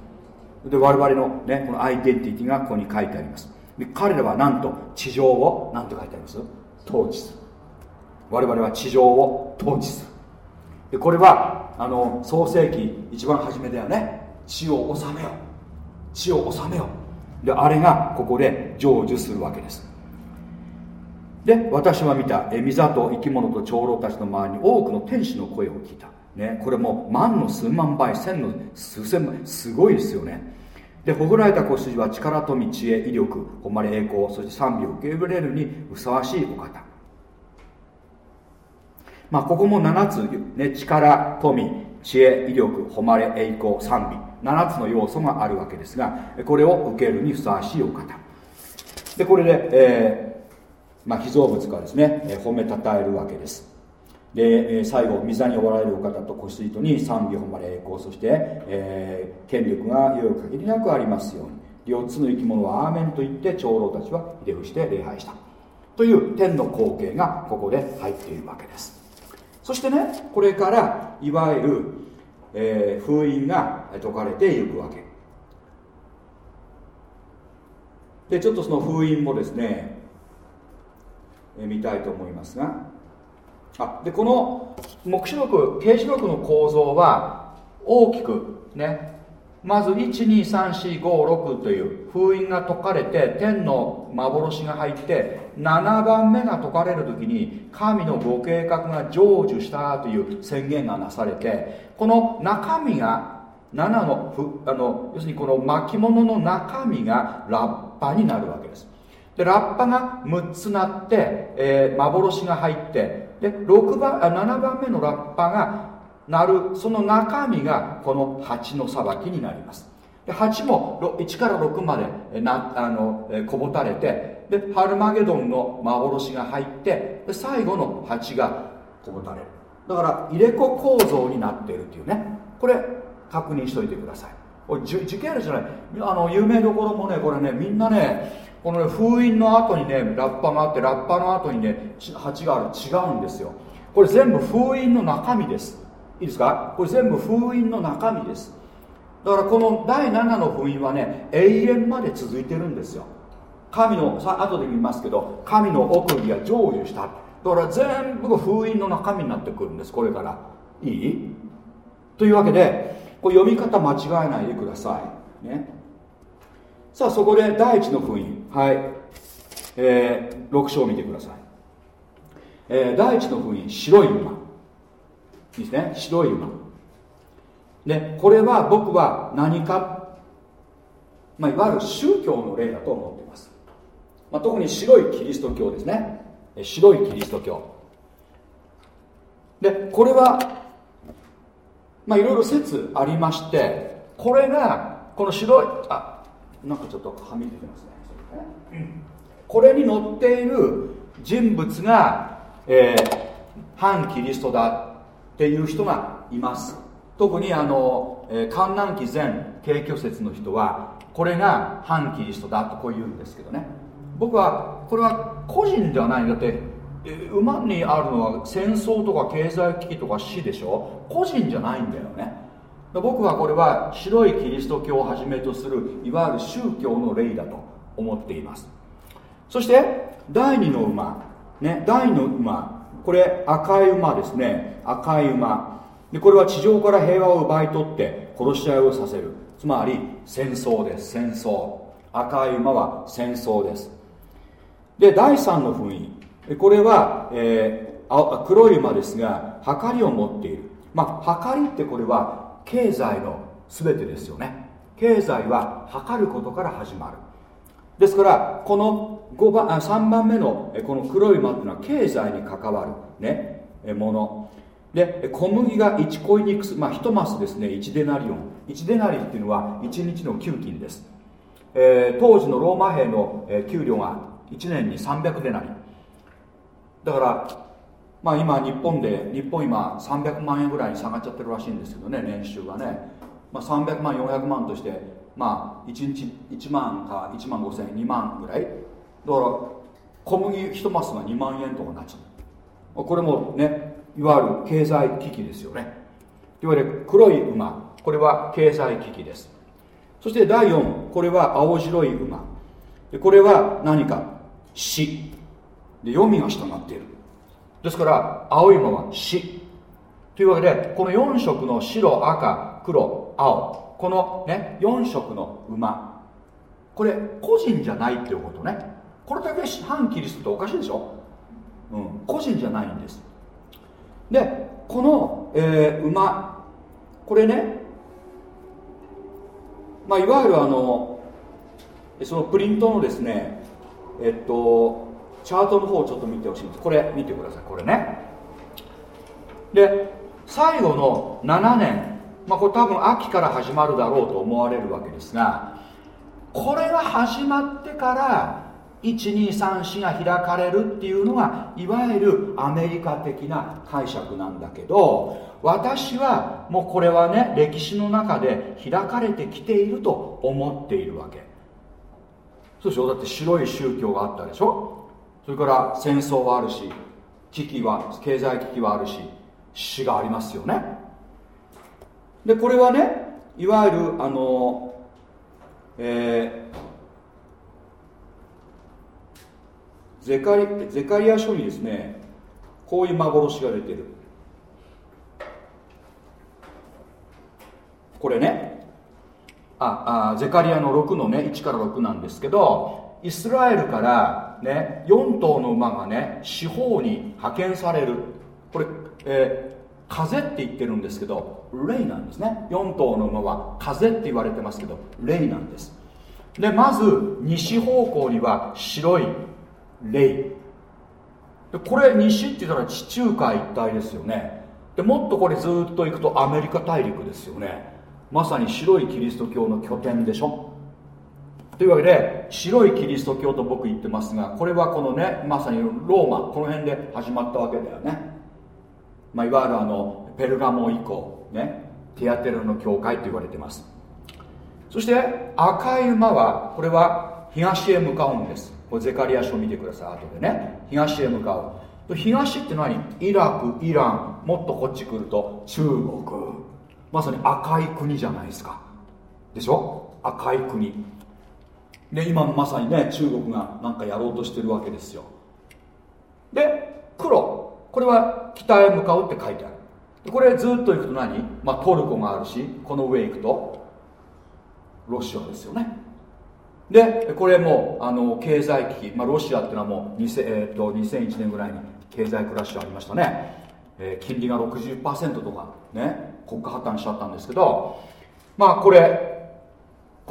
S1: で我々の、ね、このアイデンティティがここに書いてあります。で彼らはなんと地上を何て書いてあります？統治する。我々は地上を統治する。でこれはあの創世紀一番初めだよね。地を治めよ地を治めよであれがここで成就するわけです。で私は見たえ水と生き物と長老たちの周りに多くの天使の声を聞いた、ね、これも万の数万倍千の数千倍すごいですよねでほぐられた子羊は力と知恵威力誉れ栄光そして賛美を受け入れるにふさわしいお方まあ、ここも7つ、ね、力、富、知恵、威力、誉れ、栄光、賛美、7つの要素があるわけですが、これを受けるにふさわしいお方。で、これで、えー、まあ、被造物がですね、え褒めたたえるわけです。で、え最後、水におられるお方と子羊とに賛美、誉れ、栄光、そして、えー、権力が良い限りなくありますように。4つの生き物はアーメンと言って長老たちはひれ伏して礼拝した。という天の光景がここで入っているわけです。そしてねこれからいわゆる、えー、封印が解かれていくわけでちょっとその封印もですね、えー、見たいと思いますがあでこの黙示録啓示録の構造は大きくねまず123456という封印が解かれて天の幻が入って7番目が解かれる時に神のご計画が成就したという宣言がなされてこの中身が7のあの要するにこの巻物の中身がラッパになるわけです。でラッパが6つなって、えー、幻が入ってで6番あ7番目のラッパがなるその中身がこの8の裁きになります。で8も1から6までなあのこぼたれてでハルマゲドンの幻が入ってで最後の8がこぼたれる。だから入れ子構造になっているっていうね。これ確認しといてください。これ時系列じゃない。あの有名どころもねこれねみんなねこの、ね、封印の後にねラッパがあってラッパの後にね鉢がある。違うんですよ。これ全部封印の中身です。いいですか？これ全部封印の中身です。だからこの第7の封印はね永遠まで続いてるんですよ。神のさ後で見ますけど神の奥義が成就した。だから全部が封印の中身になってくるんです。これから。いい？というわけでこれ読み方間違えないでください。ね。さあそこで第一の封印。はい、えー、6章を見てください、えー、第一の封印。白い馬。いいですね。白い馬。でこれは僕は何か、まあ、いわゆる宗教の例だと思っています、まあ、特に白いキリスト教ですね。白いキリスト教。でこれはまあいろいろ説ありましてこれがこの白いあなんかちょっとはみ出てますね。これに載っている人物が、えー、反キリストだっていう人がいます。特にあの、えー、観覧期前軽挙説の人はこれが反キリストだとこう言うんですけどね。僕はこれは個人ではないんだって馬にあるのは戦争とか経済危機とか死でしょ？個人じゃないんだよね。僕はこれは白いキリスト教をはじめとするいわゆる宗教の霊だと思っています。そして第二の馬。ね第二の馬。これ赤い馬ですね。赤い馬。でこれは地上から平和を奪い取って殺し合いをさせる。つまり戦争です。戦争。赤い馬は戦争です。で第3の封印。これは、えー、黒い馬ですが計りを持っている。まあ計りってこれは経済の全てですよね。経済は測ることから始まる。ですからこの5番3番目のこの黒い馬っていうのは経済に関わる。ね。もの。で小麦が1コイニクス。まあ1マスですね。1デナリオン。1デナリっていうのは1日の給金です、えー、当時のローマ兵の給料が1年に300デナリ。だからまあ今日本で日本今300万円ぐらいに下がっちゃってるらしいんですけどね年収がね、まあ、300万400万としてまあ1日1万か1万5千円2万ぐらい。だから小麦1マスが2万円とかになっちゃう。これもねいわゆる経済危機ですよね。いわゆる黒い馬。これは経済危機です。そして第4これは青白い馬。これは何か？死。で読みが下がっている。ですから青い馬は死というわけでこの4色の白赤黒青。このね4色の馬。これ個人じゃないっていうことね。これだけ反キリストっておかしいでしょ、うん、個人じゃないんです。でこの、えー、馬。これね。まあいわゆるあのそのプリントのですねえっとチャートの方をちょっと見てほしいんです。これ見てください。これね。で最後の7年。まあこれ多分秋から始まるだろうと思われるわけですがこれが始まってから1234が開かれるっていうのがいわゆるアメリカ的な解釈なんだけど私はもうこれはね歴史の中で開かれてきていると思っているわけ。そうでしょ？だって白い宗教があったでしょ？それから戦争はあるし危機は経済危機はあるし死がありますよね。でこれはねいわゆるあのえー、ゼカリゼカリア書にですねこういう幻が出てる。これねああゼカリアの6のね1から6なんですけどイスラエルからね4頭の馬がね四方に派遣される。これ、えー、風って言ってるんですけど霊なんですね。4頭の馬は。風って言われてますけど霊なんです。でまず西方向には白い霊でこれ西って言ったら地中海一帯ですよね。でもっとこれずっと行くとアメリカ大陸ですよね。まさに白いキリスト教の拠点でしょ。というわけで白いキリスト教と僕言ってますがこれはこのねまさにローマこの辺で始まったわけだよね、まあ、いわゆるあのペルガモ以降ねティアテルの教会と言われてます。そして赤い馬はこれは東へ向かうんです。これゼカリア書を見てください後でね。東へ向かう。東って何？イラクイランもっとこっち来ると中国。まさに赤い国じゃないですか。でしょ？赤い国。で今まさにね中国が何かやろうとしてるわけですよ。で黒。これは北へ向かうって書いてある。これずっと行くと何、まあ、トルコがあるしこの上行くとロシアですよね。でこれもあの経済危機、まあ、ロシアっていうのはもう、えー、と2001年ぐらいに経済クラッシュありましたね、えー、金利が60%とかね国家破綻しちゃったんですけど。まあこれ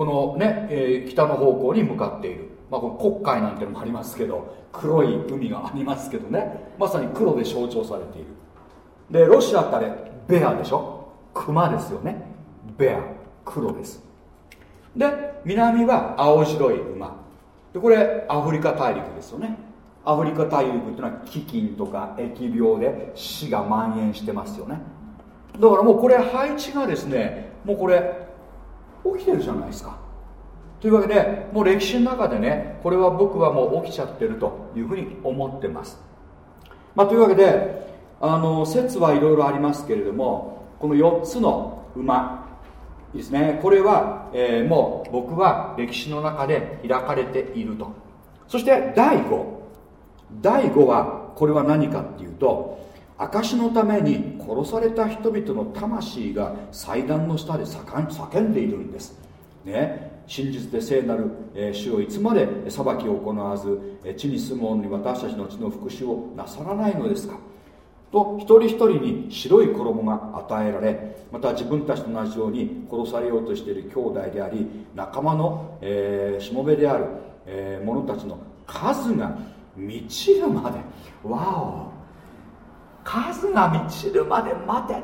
S1: このね、えー、北の方向に向かっている、まあ、この黒海なんてのもありますけど黒い海がありますけどね。まさに黒で象徴されている。でロシアってあれベアでしょ？熊ですよね。ベア。黒です。で南は青白い馬。でこれアフリカ大陸ですよね。アフリカ大陸っていうのは飢饉とか疫病で死が蔓延してますよね。だからもうこれ配置がですねもうこれ起きてるじゃないですか。というわけでもう歴史の中でねこれは僕はもう起きちゃってるというふうに思ってます、まあ、というわけであの説はいろいろありますけれどもこの4つの馬ですね。これは、えー、もう僕は歴史の中で開かれていると。そして第5第5はこれは何かっていうと証のために殺された人々の魂が祭壇の下で叫んでいるんです、ね、真実で聖なる、え主をいつまで裁きを行わず地に住む者に私たちの地の復讐をなさらないのですか。と一人一人に白い衣が与えられまた自分たちと同じように殺されようとしている兄弟であり仲間の、え、しもべである、えー、者たちの数が満ちるまでわお。数が満ちるまで待て。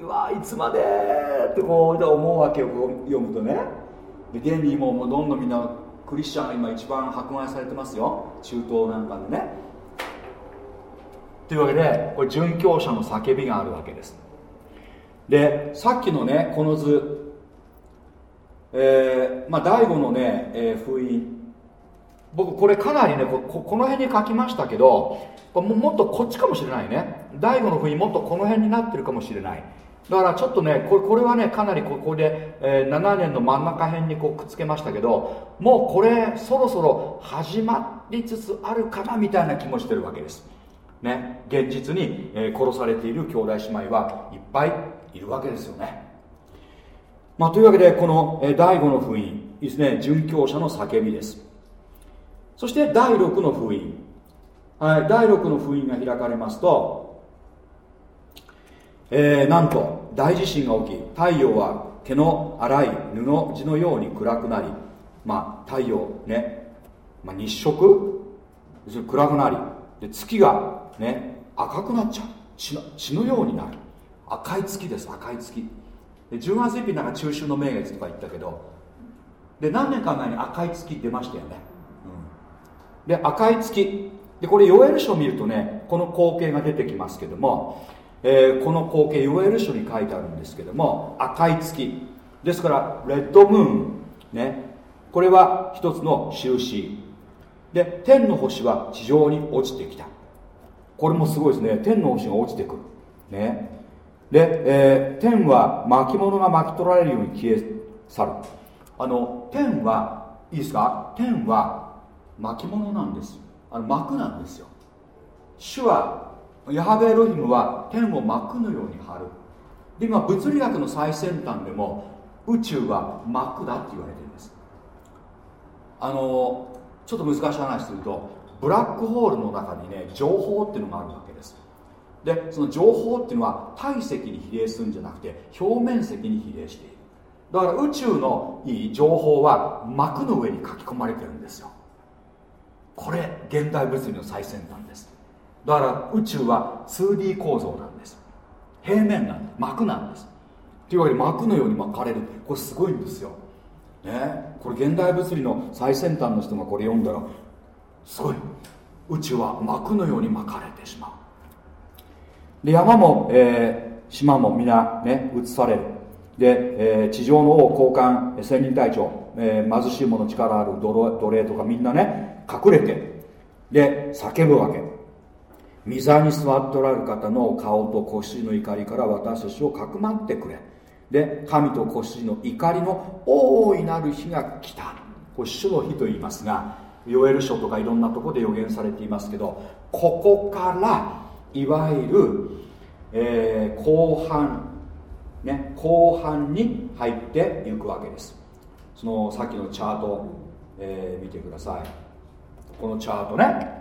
S1: うわいつまで？ってこう思うわけを読むとね。で現にもうどんどんみんなクリスチャンが今一番迫害されてますよ。中東なんかでね。というわけでこれ殉教者の叫びがあるわけです。でさっきのねこの図えー、まあ第5のね、えー、封印。僕これかなりねここの辺に書きましたけどもっとこっちかもしれないね。第5の封印もっとこの辺になってるかもしれない。だからちょっとねこれはねかなりここで、えー、7年の真ん中辺にこうくっつけましたけどもうこれそろそろ始まりつつあるかなみたいな気もしてるわけです。ね。現実に、えー、殺されている兄弟姉妹はいっぱいいるわけですよね。まあというわけでこの、えー、第5の封印ですね殉教者の叫びです。そして第6の封印、はい、第6の封印が開かれますと、えー、なんと大地震が起き太陽は毛の粗い布地のように暗くなりまあ太陽ね、まあ、日食？暗くなりで月がね赤くなっちゃう。血のようになる。赤い月です赤い月。で10月1日なんか中秋の名月とか言ったけどで何年か前に赤い月出ましたよね。で赤い月。でこれヨエル書を見るとねこの光景が出てきますけども、えー、この光景ヨエル書に書いてあるんですけども赤い月。ですからレッドムーン。ね。これは一つの印。で天の星は地上に落ちてきた。これもすごいですね。天の星が落ちてくる。ね。で、えー、天は巻物が巻き取られるように消え去る。あの天はいいですか？天は巻物なんですあの幕なんですよ。主はヤハベエロヒムは天を幕のように張る。で今物理学の最先端でも宇宙は幕だって言われてるんです。あのちょっと難しい話するとブラックホールの中にね情報っていうのがあるわけです。でその情報っていうのは体積に比例するんじゃなくて表面積に比例している。だから宇宙のいい情報は膜の上に書き込まれてるんですよ。これ現代物理の最先端です。だから宇宙は 2D 構造なんです。平面なんです。膜なんです。というわけで膜のように巻かれるこれすごいんですよ。ね。これ現代物理の最先端の人がこれ読んだらすごい。宇宙は膜のように巻かれてしまう。で山も、えー、島も皆ね移される。で、えー地上の王高官千人隊長、えー貧しい者力ある奴隷とかみんなね隠れてで叫ぶわけ。御座に座っておられる方の顔と腰の怒りから私たちをかくまってくれ。で神と腰の怒りの大いなる日が来た。これ主の日と言いますがヨエル書とかいろんなとこで予言されていますけどここからいわゆる、えー後半ね後半に入っていくわけです。そのさっきのチャート、えー見てください。このチャートね。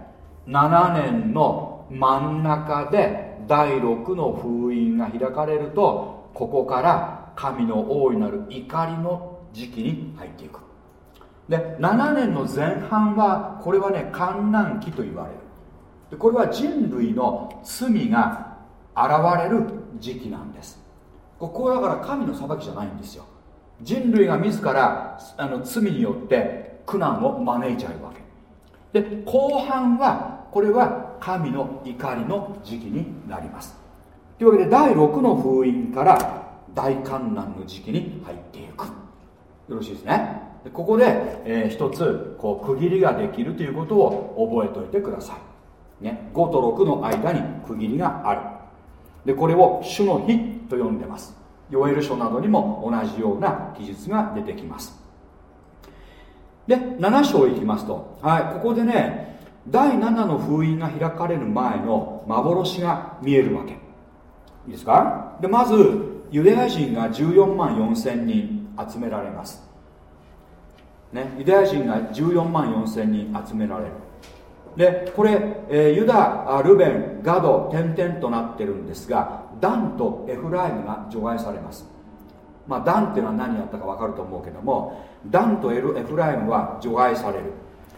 S1: 7年の真ん中で第6の封印が開かれるとここから神の大いなる怒りの時期に入っていく。で7年の前半はこれはね観覧期と言われる。でこれは人類の罪が現れる時期なんです。ここはだから神の裁きじゃないんですよ。人類が自らあの罪によって苦難を招いちゃうわで後半はこれは神の怒りの時期になります。というわけで第6の封印から大観難の時期に入っていく。よろしいですね。でここで、えー一つこう区切りができるということを覚えておいてください、ね、5と6の間に区切りがある。でこれを主の日と呼んでます。ヨエル書などにも同じような記述が出てきます。で7章いきますと、はい、ここでね第7の封印が開かれる前の幻が見えるわけ。いいですか？でまずユダヤ人が14万4千人集められます。ね、ユダヤ人が14万4千人集められる。でこれ、えーユダルベンガド点々となってるんですがダンとエフライムが除外されます。まあダンっていうのは何やったか分かると思うけどもダンとエルエフライムは除外される。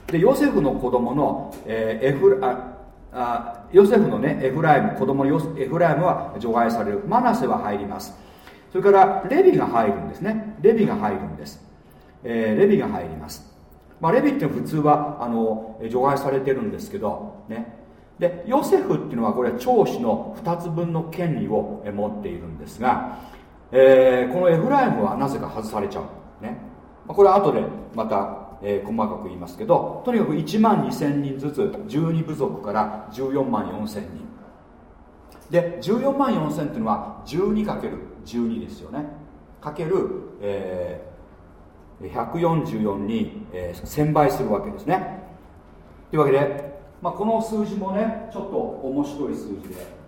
S1: でヨセフの子供の、えーエフああヨセフのねエフライム子供のエフライムは除外される。マナセは入ります。それからレビが入るんですね。レビが入るんです。えーレビが入ります、まあ、レビって普通はあの除外されてるんですけどね。でヨセフっていうのはこれは長子の2つ分の権利を持っているんですが、えーこのエフライムはなぜか外されちゃう、ね。これは後でまた、えー細かく言いますけどとにかく1万2000人ずつ12部族から14万4000人。で14万4000っていうのは 12×12 ですよね。かける、えー144に、えー1000倍するわけですね。というわけで、まあ、この数字もねちょっと面白い数字で。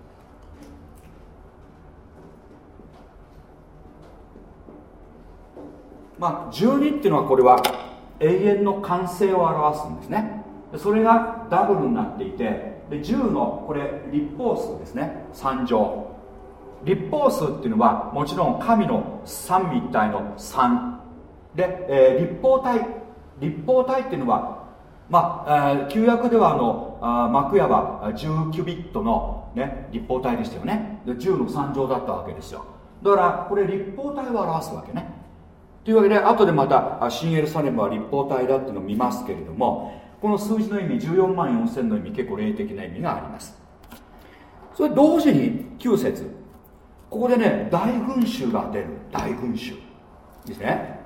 S1: まあ12っていうのはこれは永遠の完成を表すんですね。それがダブルになっていてで10のこれ立方数ですね。3乗。立方数っていうのはもちろん神の三位一体の3で、えー立方体。立方体っていうのはまあ、えー旧約ではあのあ幕屋は10キュビットの、ね、立方体でしたよね。で10の3乗だったわけですよ。だからこれ立方体を表すわけね。というわけで後でまた新エルサレムは立方体だっていうのを見ますけれどもこの数字の意味14万4000の意味結構霊的な意味があります。それ同時に9節ここでね大群衆が出る。大群衆。ですね。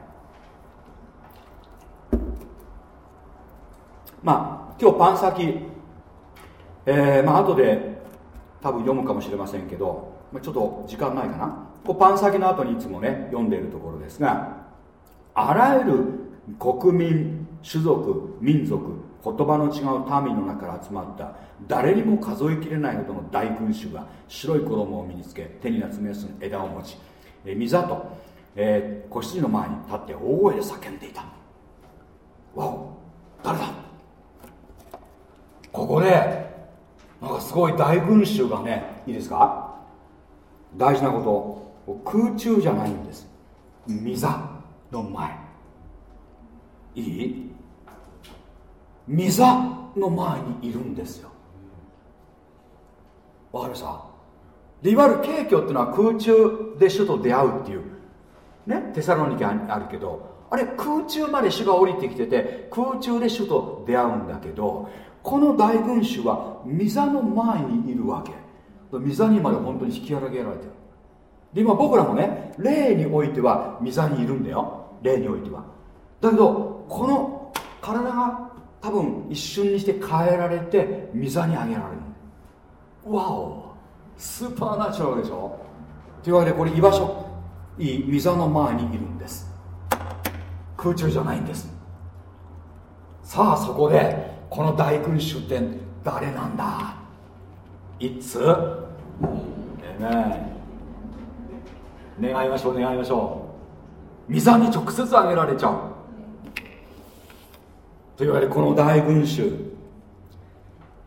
S1: まあ今日パン先。えー、まあ後で多分読むかもしれませんけどまあちょっと時間ないかな。こうパン先の後にいつもね読んでいるところですがあらゆる国民種族民族言葉の違う民の中から集まった誰にも数えきれないほどの大群衆が白い衣を身につけ手に夏目安の枝を持ちえー御座と、えー子羊の前に立って大声で叫んでいた。わお誰だ？ここでなんかすごい大群衆がねいいですか？大事なこと空中じゃないんです。御座の前。いい？御座の前にいるんですよ。わかりましたでいわゆる景挙っていうのは空中で主と出会うっていう。ね？テサロニケあるけど。あれ空中まで主が降りてきてて空中で主と出会うんだけどこの大群衆は御座の前にいるわけ。御座にまで本当に引き上げられてる。で今僕らもね霊においては御座にいるんだよ。霊においては。だけどこの体が多分一瞬にして変えられて御座に上げられる。わお。スーパーナチュラルでしょ？というわけでこれ居場所。いい御座の前にいるんです。空中じゃないんです。さあそこでこの大群衆って誰なんだ？いつえね願いましょう願いましょう。御座に直接挙げられちゃう。といわれるこの大群衆。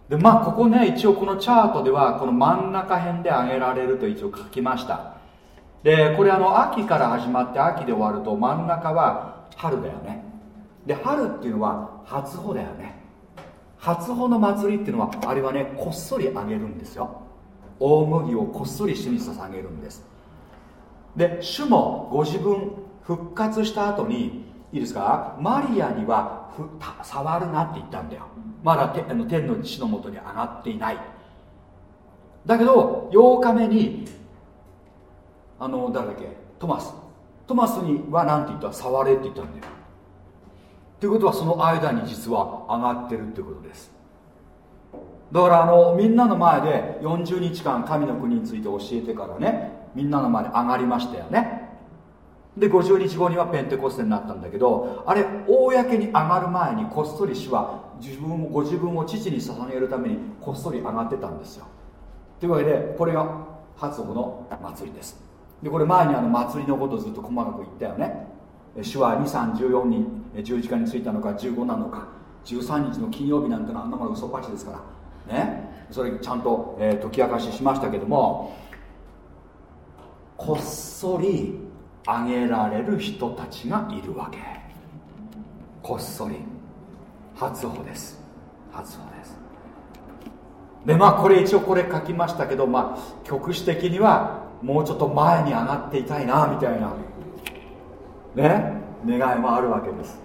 S1: でまあここね一応このチャートではこの真ん中辺で挙げられると一応書きました。でこれあの秋から始まって秋で終わると真ん中は春だよね。で春っていうのは初穂だよね。初穂の祭りっていうのはあれはねこっそりあげるんですよ。大麦をこっそり主に捧げるんです。で主もご自分復活した後にいいですか？マリアにはふ触るなって言ったんだよ。まだてあの天の地のもとに上がっていない。だけど8日目にあの誰だっけ？トマス。トマスには何て言った？触れって言ったんだよ。ということはその間に実は上がってるってことです。だからあのみんなの前で40日間神の国について教えてからねみんなの前で上がりましたよね。で50日後にはペンテコステになったんだけどあれ公に上がる前にこっそり主は自分をご自分を父に捧げるためにこっそり上がってたんですよ。というわけでこれが初歩の祭りです。でこれ前にあの祭りのことずっと細かく言ったよね。主は2314に十字架についたのか15なのか13日の金曜日なんてのはあんなもの嘘っぱちですから。ね。それちゃんと、えー、解き明かししましたけどもこっそりあげられる人たちがいるわけ。こっそり。初歩です。初歩です。でまあこれ一応これ書きましたけどまあ局地的にはもうちょっと前に上がっていたいなみたいなね願いもあるわけです。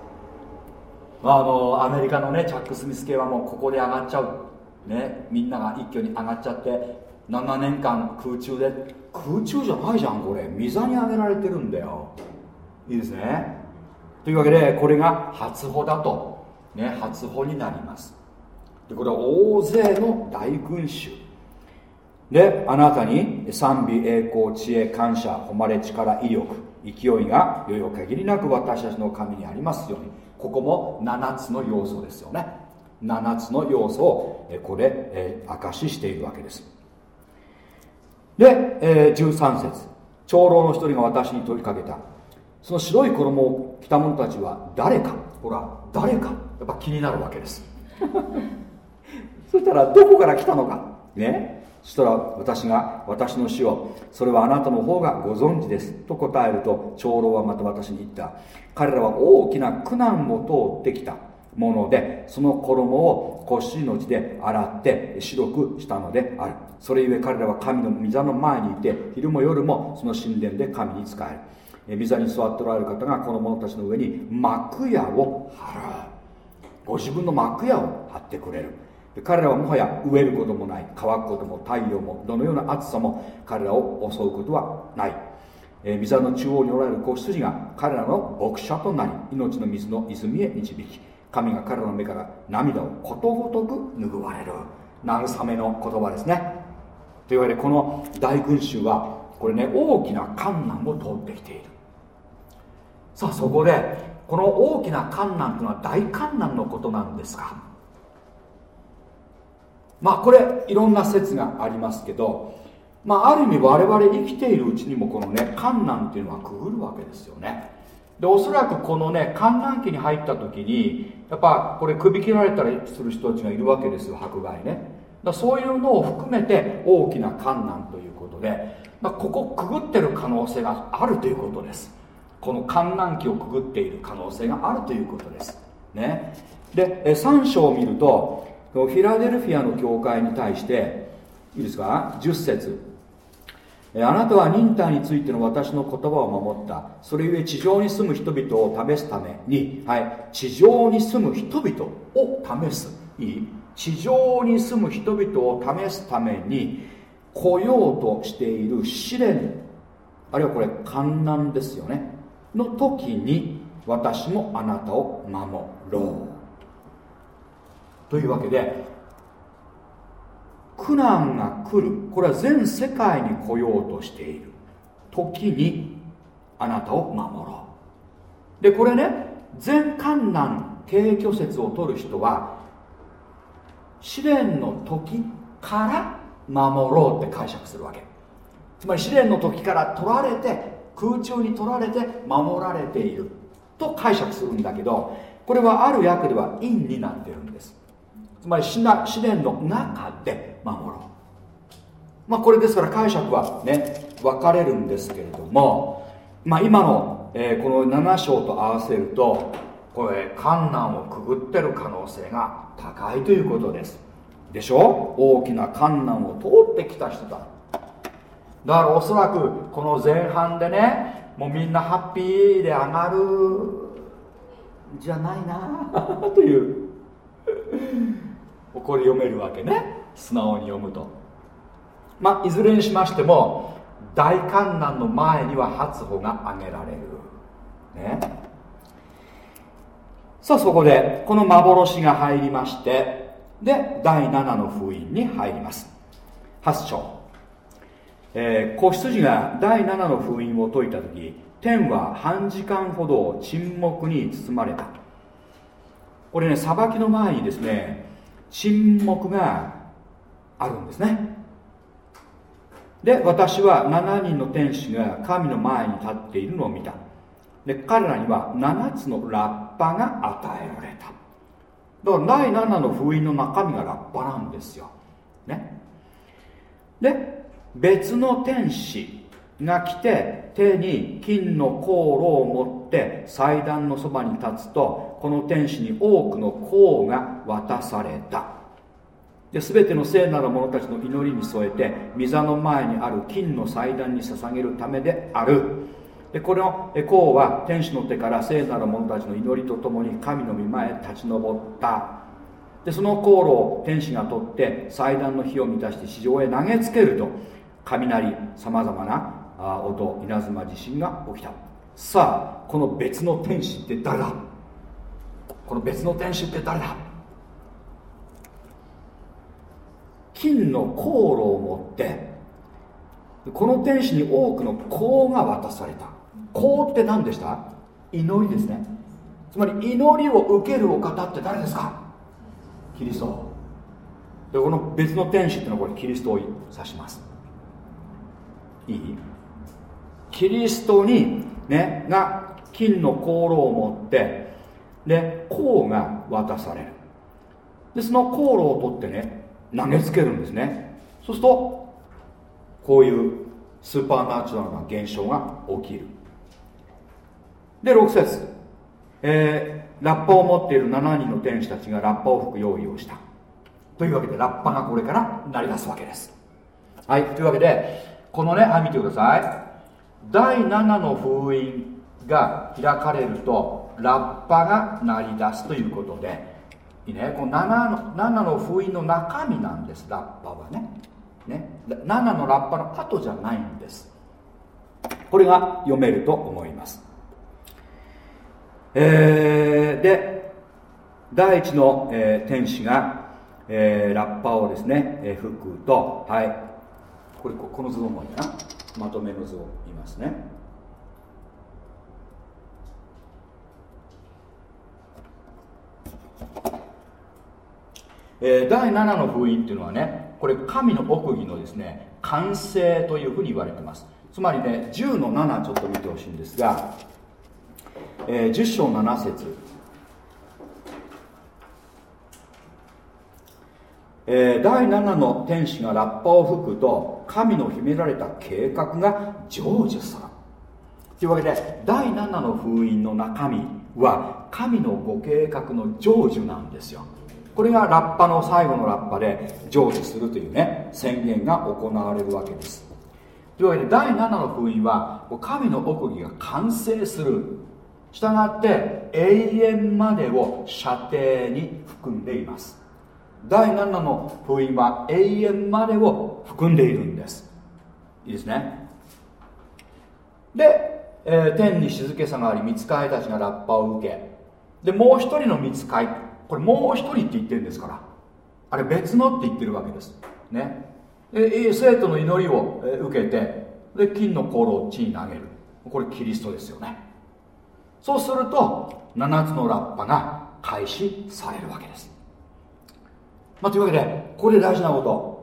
S1: あのアメリカのねチャック・スミス系はもうここで上がっちゃう。ねみんなが一挙に上がっちゃって7年間空中で空中じゃないじゃんこれ。溝に上げられてるんだよ。いいですね。というわけでこれが初歩だと。ね初歩になります。でこれは大勢の大群衆。であなたに賛美栄光知恵感謝誉れ力威力勢いがよよ限りなく私たちの神にありますように。ここも7つの要素ですよね。7つの要素をこれ、えー、証ししているわけです。で、えー、13節。長老の一人が私に問いかけた。その白い衣を着た者たちは誰か？ほら誰か？やっぱ気になるわけです。そしたらどこから来たのか？ね？そしたら私が私の死をそれはあなたの方がご存知です。と答えると長老はまた私に言った。彼らは大きな苦難を通ってきたものでその衣を腰の地で洗って白くしたのである。それゆえ彼らは神の御座の前にいて昼も夜もその神殿で神に仕える。御座に座っておられる方がこの者たちの上に幕屋を張るご自分の幕屋を張ってくれる。彼らはもはや飢えることもない乾くことも太陽もどのような暑さも彼らを襲うことはない。え御座の中央におられる子羊が彼らの牧者となり命の水の泉へ導き神が彼らの目から涙をことごとく拭われる。慰めの言葉ですね。というわけでこの大群衆はこれね大きな観難を通ってきている。さあそこでこの大きな観難というのは大観難のことなんですかまあこれいろんな説がありますけどまあある意味我々生きているうちにもこのね観難っていうのはくぐるわけですよね。でおそらくこのね観覧期に入った時にやっぱこれ首切られたりする人たちがいるわけですよ迫害ね。だそういうのを含めて大きな観難ということで、ま、ここくぐってる可能性があるということです。この観覧期をくぐっている可能性があるということです。ね。で3章を見るとフィラデルフィアの教会に対していいですか？10節。あなたは忍耐についての私の言葉を守った。それゆえ地上に住む人々を試すために、はい、地上に住む人々を試す。いい？地上に住む人々を試すために来ようとしている試練あるいはこれ観難ですよねの時に私もあなたを守ろう。というわけで苦難が来る。これは全世界に来ようとしている。時にあなたを守ろう。でこれね全観難軽挙説を取る人は試練の時から守ろうって解釈するわけ。つまり試練の時から取られて空中に取られて守られている。と解釈するんだけどこれはある訳では陰になってるんです。つまり試練の中で守ろう。まあこれですから解釈はね分かれるんですけれどもまあ今の、えー、この7章と合わせるとこれ観難をくぐってる可能性が高いということです。でしょ？大きな観難を通ってきた人だ。だからおそらくこの前半でねもうみんなハッピーで上がる。じゃないな。という。これ読めるわけね。素直に読むと。まあいずれにしましても大観難の前には初歩が挙げられる。ね。さあそこでこの幻が入りましてで第7の封印に入ります。8章。えー、子羊が第7の封印を解いた時天は半時間ほど沈黙に包まれた。これね裁きの前にですね沈黙があるんですね。で私は7人の天使が神の前に立っているのを見た。で彼らには7つのラッパが与えられた。だから第7の封印の中身がラッパなんですよ。ね。で別の天使が来て手に金の香炉を持って祭壇のそばに立つとこの天使に多くの香が渡された。で全ての聖なる者たちの祈りに添えて御座の前にある金の祭壇に捧げるためである。でこの香は天使の手から聖なる者たちの祈りとともに神の御前へ立ち上った。でその香炉を天使が取って祭壇の火を満たして地上へ投げつけると雷さまざまな音稲妻地震が起きた。さあこの別の天使って誰だ？この別の天使って誰だ？金の航路を持ってこの天使に多くの香が渡された。香って何でした？祈りですね。つまり祈りを受けるお方って誰ですか？キリスト。でこの別の天使っていうのはこれキリストを指します。いい？キリストにねが金の香炉を持ってで香が渡される。でその香炉を取ってね投げつけるんですね。そうするとこういうスーパーナチュラルな現象が起きる。で6節。えー、ラッパを持っている7人の天使たちがラッパを吹く用意をした。というわけでラッパがこれから鳴り出すわけです。はいというわけでこのねはい見てください。第7の封印が開かれるとラッパが鳴り出すということでいいね。この 7, の7の封印の中身なんですラッパはね。ね。7のラッパの後じゃないんです。これが読めると思います。えー、で第一の、えー、天使が、えー、ラッパをですね、えー、吹くとはい。これこの図の方がいいかな。まとめの図を見ますね。えー、第7の封印っていうのはねこれ神の奥義のですね完成というふうに言われてます。つまりね10の7ちょっと見てほしいんですが、えー、10章7節。えー、第7の天使がラッパを吹くと神の秘められた計画が成就する。というわけで第7の封印の中身は神のご計画の成就なんですよ。これがラッパの最後のラッパで成就するというね宣言が行われるわけです。というわけで第7の封印は神の奥義が完成するしたがって永遠までを射程に含んでいます。第7の封印は永遠までを含んでいるんです。いいですね。で、えー天に静けさがあり見つかいたちがラッパを受け。でもう一人の見つかい。これもう一人って言ってるんですから。あれ別のって言ってるわけです。ね。で生徒の祈りを受けて。で金の香炉を地に投げる。これキリストですよね。そうすると7つのラッパが開始されるわけです、まあ、というわけでこれで大事なこと。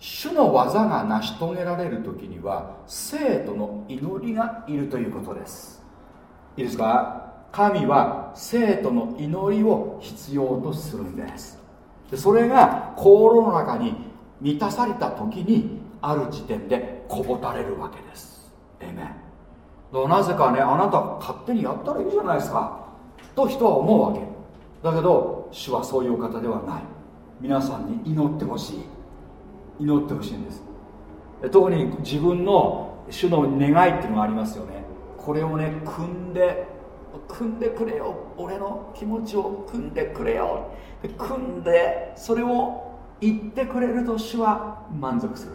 S1: 主の技が成し遂げられる時には生徒の祈りがいるということです。いいですか？神は生徒の祈りを必要とするんです。でそれが心の中に満たされた時にある時点でこぼたれるわけです。えめだからなぜかねあなた勝手にやったらいいじゃないですかと人は思うわけだけど主はそういうお方ではない皆さんに祈ってほしい祈ってほしいんです特に自分の主の願いっていうのがありますよねこれをね組んで組んでくれよ俺の気持ちを組んでくれよで組んでそれを言ってくれると主は満足する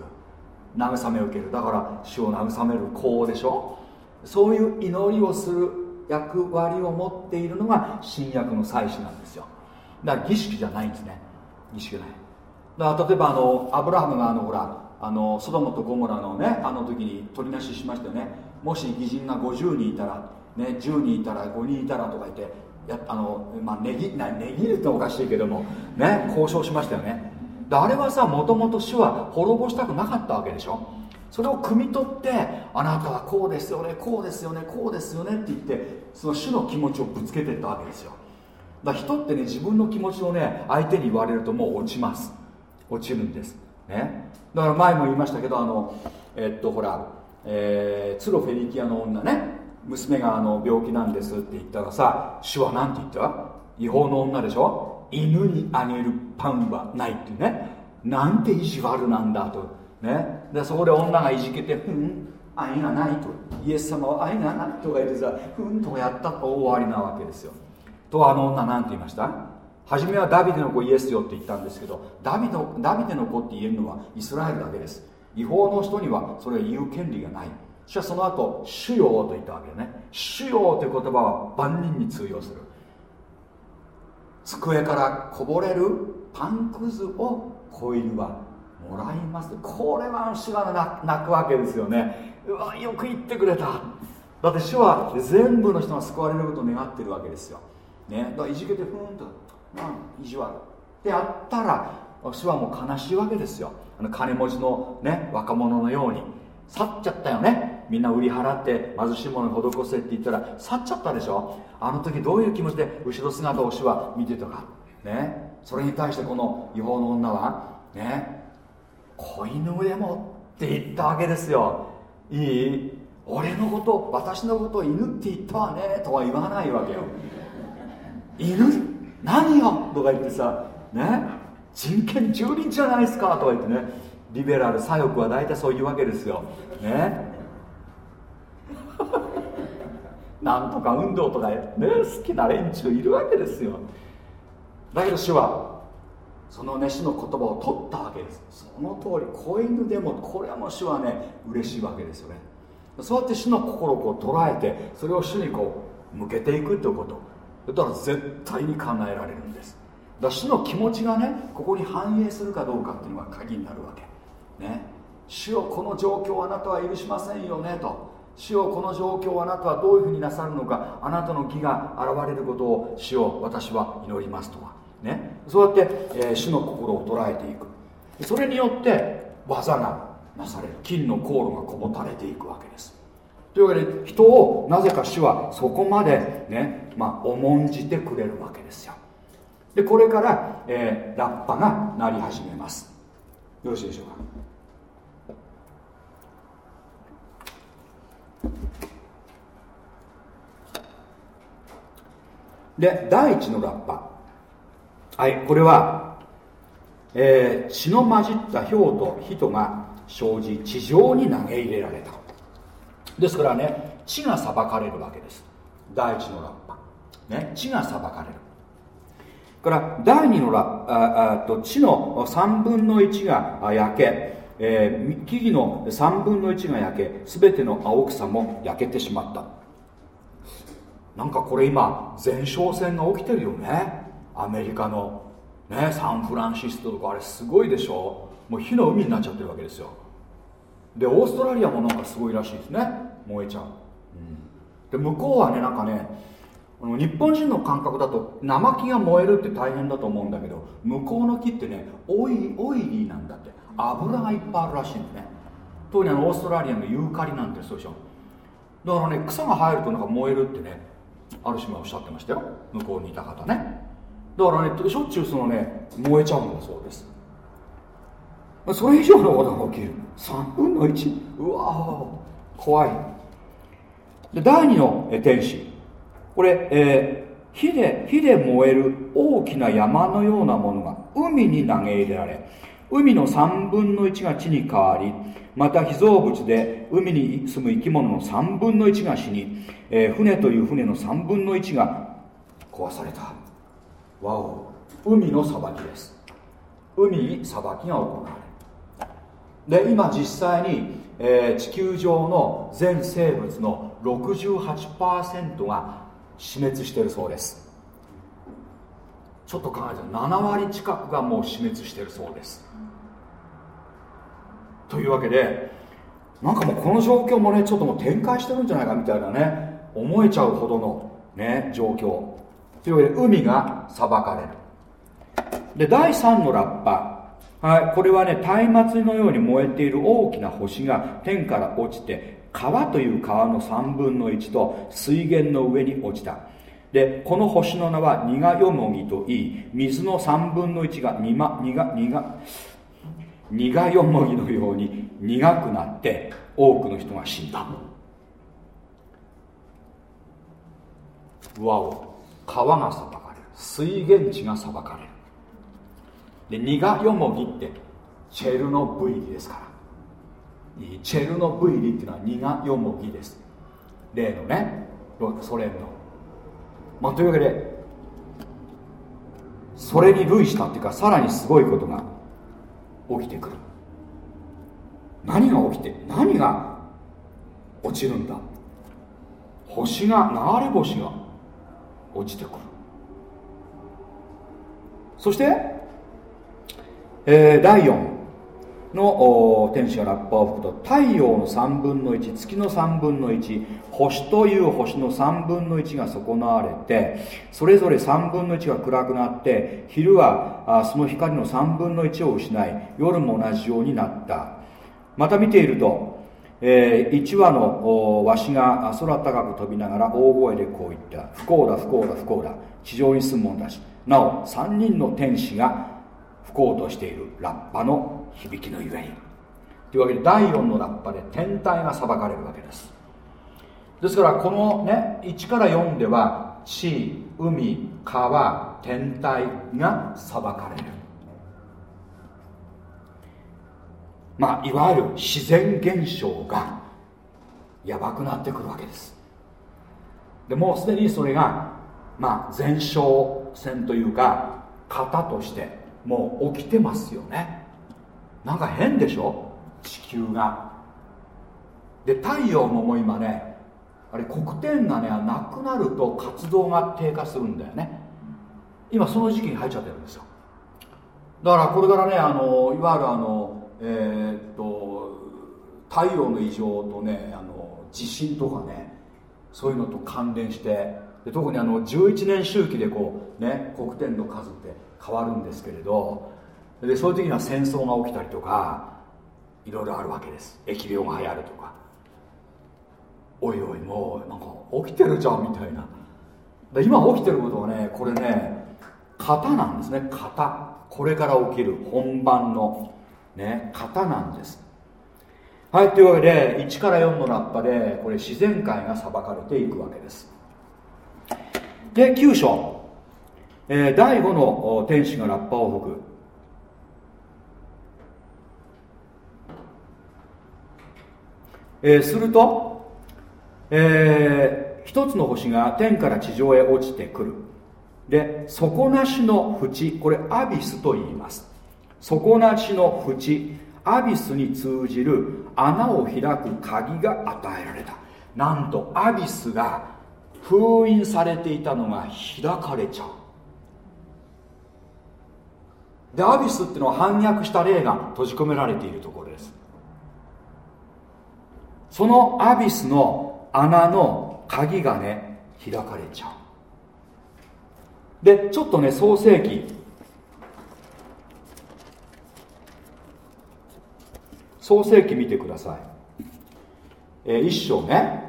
S1: 慰めを受けるだから主を慰める功でしょそういう祈りをする役割を持っているのが新約の祭司なんですよ。だから儀式じゃないんですね。儀式じゃない。だから例えばあのアブラハムがあのほらあのソドムとゴモラのねあの時に取りなししましたよね。もし義人が50人いたら、ね、10人いたら5人いたらとか言ってやあの、まあ、ねぎなねぎるっておかしいけどもね交渉しましたよね。であれはさもともと主は滅ぼしたくなかったわけでしょ。それを汲み取ってあなたはこうですよねこうですよねこうですよねって言ってその主の気持ちをぶつけていったわけですよ。だから人ってね自分の気持ちをね相手に言われるともう落ちます。落ちるんです。ね。だから前も言いましたけどあのえっとほら、えー、ツロフェニキアの女ね娘があの病気なんですって言ったらさ主は何て言った？違法の女でしょ？犬にあげるパンはないっていうね。なんて意地悪なんだと。ね。でそこで女がいじけて「ふん愛がない」と。イエス様は愛がないとか言ってさ「ふん」とかやったと終わりなわけですよ。とあの女なんて言いました？初めはダビデの子イエスよって言ったんですけどダビデダビデの子って言えるのはイスラエルだけです。違法の人にはそれを言う権利がない。そしてその後主よと言ったわけね。主よという言葉は万人に通用する。机からこぼれるパンくずを子犬はもらいます。これは主が泣くわけですよね。うわよく言ってくれた。だって主は全部の人が救われることを願ってるわけですよ、ね、だからいじけてふーんとまあ意地悪。ってやったら主はもう悲しいわけですよ。あの金持ちのね若者のように。去っちゃったよね。みんな売り払って貧しいものに施せって言ったら去っちゃったでしょ。あの時どういう気持ちで後ろ姿を主は見てたか。ね。それに対してこの違法の女はね。子犬でもって言ったわけですよ。いい。俺のこと私のことを犬って言ったわねとは言わないわけよ。犬？何よ？とか言ってさね？人権蹂躙じゃないですかとか言ってね。リベラル左翼は大体そういうわけですよ。ね？なんとか運動とかね好きな連中いるわけですよ。だけど主はそのね主の言葉を取ったわけです。その通り子犬でもこれも主はね嬉しいわけですよね。そうやって主の心をこう捉えてそれを主にこう向けていくってこと。だから絶対に叶えられるんです。だから主の気持ちがねここに反映するかどうかっていうのが鍵になるわけ。ね。主よこの状況あなたは許しませんよねと。主よこの状況をあなたはどういうふうになさるのかあなたの義が現れることを主よ私は祈りますとかね。そうやって、えー主の心を捉えていく。それによって技がなされる。金の航路がこぼたれていくわけです。というわけで人をなぜか主はそこまでね、まあ、重んじてくれるわけですよ。でこれから、えーラッパが鳴り始めます。よろしいでしょうか？で第一のラッパ。はいこれは、えー血の混じった氷と人が生じ地上に投げ入れられた。ですからね血が裁かれるわけです。第一のラッパ、ね、血が裁かれる。から第二のラああと地の3分の1が焼け、えー木々の3分の1が焼け全ての青草も焼けてしまった。なんかこれ今前哨戦が起きてるよね。アメリカのねサンフランシスコとかあれすごいでしょ？もう火の海になっちゃってるわけですよ。でオーストラリアもなんかすごいらしいですね。燃えちゃう、で向こうはねなんかねあの日本人の感覚だと生木が燃えるって大変だと思うんだけど向こうの木ってねオイオイリーなんだって。油がいっぱいあるらしいんだね。特にあのオーストラリアのユーカリなんてそうでしょ。だからね草が生えるとなんか燃えるってねある島おっしゃってましたよ。向こうにいた方ねだからねしょっちゅうそのね燃えちゃうんだそうです。それ以上のことが起きる。3分の1うわ怖い。で第二の天使。これ、えー火で火で燃える大きな山のようなものが海に投げ入れられ海の3分の1が地に変わりまた被造物で海に住む生き物の3分の1が死に、えー船という船の3分の1が壊された。わお。海の裁きです。海に裁きが行われる。で今実際に、えー地球上の全生物の68%が死滅してるそうです。ちょっと考えて7割近くがもう死滅してるそうです。というわけでなんかもうこの状況もねちょっともう展開してるんじゃないかみたいなね思えちゃうほどのね状況。というわけで海が裁かれる。で第3のラッパ。はい、これはね松明のように燃えている大きな星が天から落ちて川という川の3分の1と水源の上に落ちた。でこの星の名はニガヨモギといい水の3分の1がニマニガニガ苦よもぎのように苦くなって多くの人が死んだ。わお。川が裁かれる。水源地が裁かれる。で苦よもぎってチェルノブイリですから。チェルノブイリっていうのは苦よもぎです。例のねソ連の。まあというわけでそれに類したっていうかさらにすごいことが起きてくる。何が起きて何が落ちるんだ。星が流れ星が。落ちてくる。そして、えー第4の天使がラッパを吹くと太陽の3分の1月の3分の1星という星の3分の1が損なわれてそれぞれ3分の1が暗くなって昼はその光の3分の1を失い夜も同じようになった。また見ていると、え1羽のわしが空高く飛びながら大声でこう言った。不幸だ不幸だ不幸だ。地上に住む者たち。なお3人の天使が不幸としている。ラッパの響きのゆえに。というわけで第4のラッパで天体が裁かれるわけです。ですからこのね1から4では地海川天体が裁かれる。まあいわゆる自然現象がやばくなってくるわけです。でもうすでにそれがまあ前哨戦というか型としてもう起きてますよね。なんか変でしょ？地球が。で太陽ももう今ねあれ黒点がねなくなると活動が低下するんだよね。今その時期に入っちゃってるんですよ。だからこれからねあのいわゆるあのえーっと太陽の異常とねあの地震とかねそういうのと関連してで特にあの11年周期でこうね黒点の数って変わるんですけれどでそういう時には戦争が起きたりとかいろいろあるわけです。疫病が流行るとか。おいおいもうなんか起きてるじゃんみたいな。で今起きてることはねこれね型なんですね。型。これから起きる本番のね型なんです。はいというわけで1から4のラッパでこれ自然界が裁かれていくわけです。で9章、えー第5の天使がラッパを吹く。えーすると、えー一つの星が天から地上へ落ちてくる。で底なしの淵これアビスと言います。底なしの淵アビスに通じる穴を開く鍵が与えられた。なんとアビスが封印されていたのが開かれちゃう。でアビスっていうのは反逆した霊が閉じ込められているところです。そのアビスの穴の鍵がね開かれちゃう。でちょっとね創世記創世記見てください、えー、一章ね。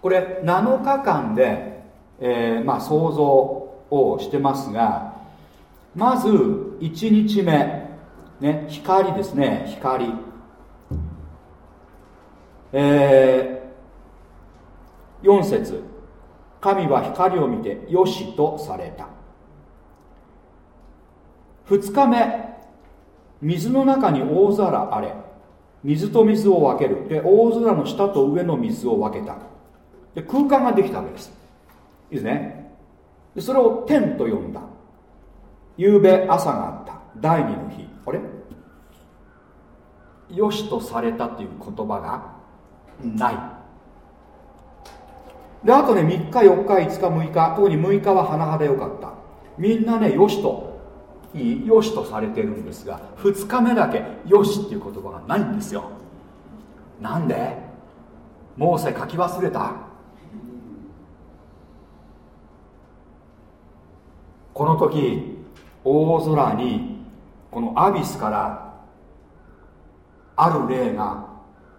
S1: これ7日間で、えー、まあ、想像をしてますがまず1日目、ね、光ですね。光。えー、4節。神は光を見てよしとされた。2日目。水の中に大空あれ。水と水を分ける。で大空の下と上の水を分けた。で空間ができたわけです。いいですね。でそれを天と呼んだ。夕べ朝があった。第二の日。あれ？よしとされたという言葉がない。であとね3日4日5日6日特に6日は甚だ良かった。みんなねよしといいよしとされてるんですが2日目だけよしっていう言葉がないんですよ。なんで？モーセ書き忘れた？この時大空にこのアビスからある霊が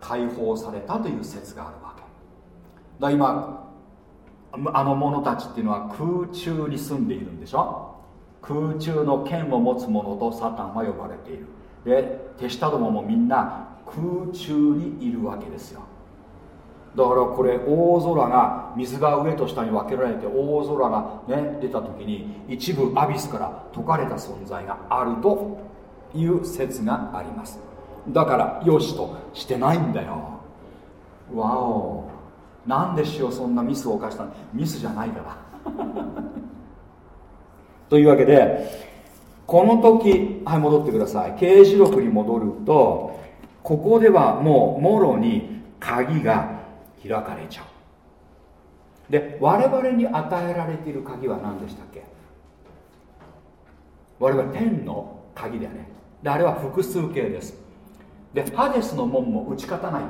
S1: 解放されたという説があるわけ。だ今あの者たちっていうのは空中に住んでいるんでしょ？空中の剣を持つ者とサタンは呼ばれている。で手下どももみんな空中にいるわけですよ。だからこれ大空が水が上と下に分けられて大空がね出た時に一部アビスから解かれた存在があるという説があります。だからよしとしてないんだよ。わお。なんでしようそんなミスを犯したの？ミスじゃないから。というわけでこの時はい戻ってください。刑事録に戻るとここではもうもろに鍵が開かれちゃう。で我々に与えられている鍵は何でしたっけ？我々天の鍵だよね。であれは複数形です。でハデスの門も打ち勝たない、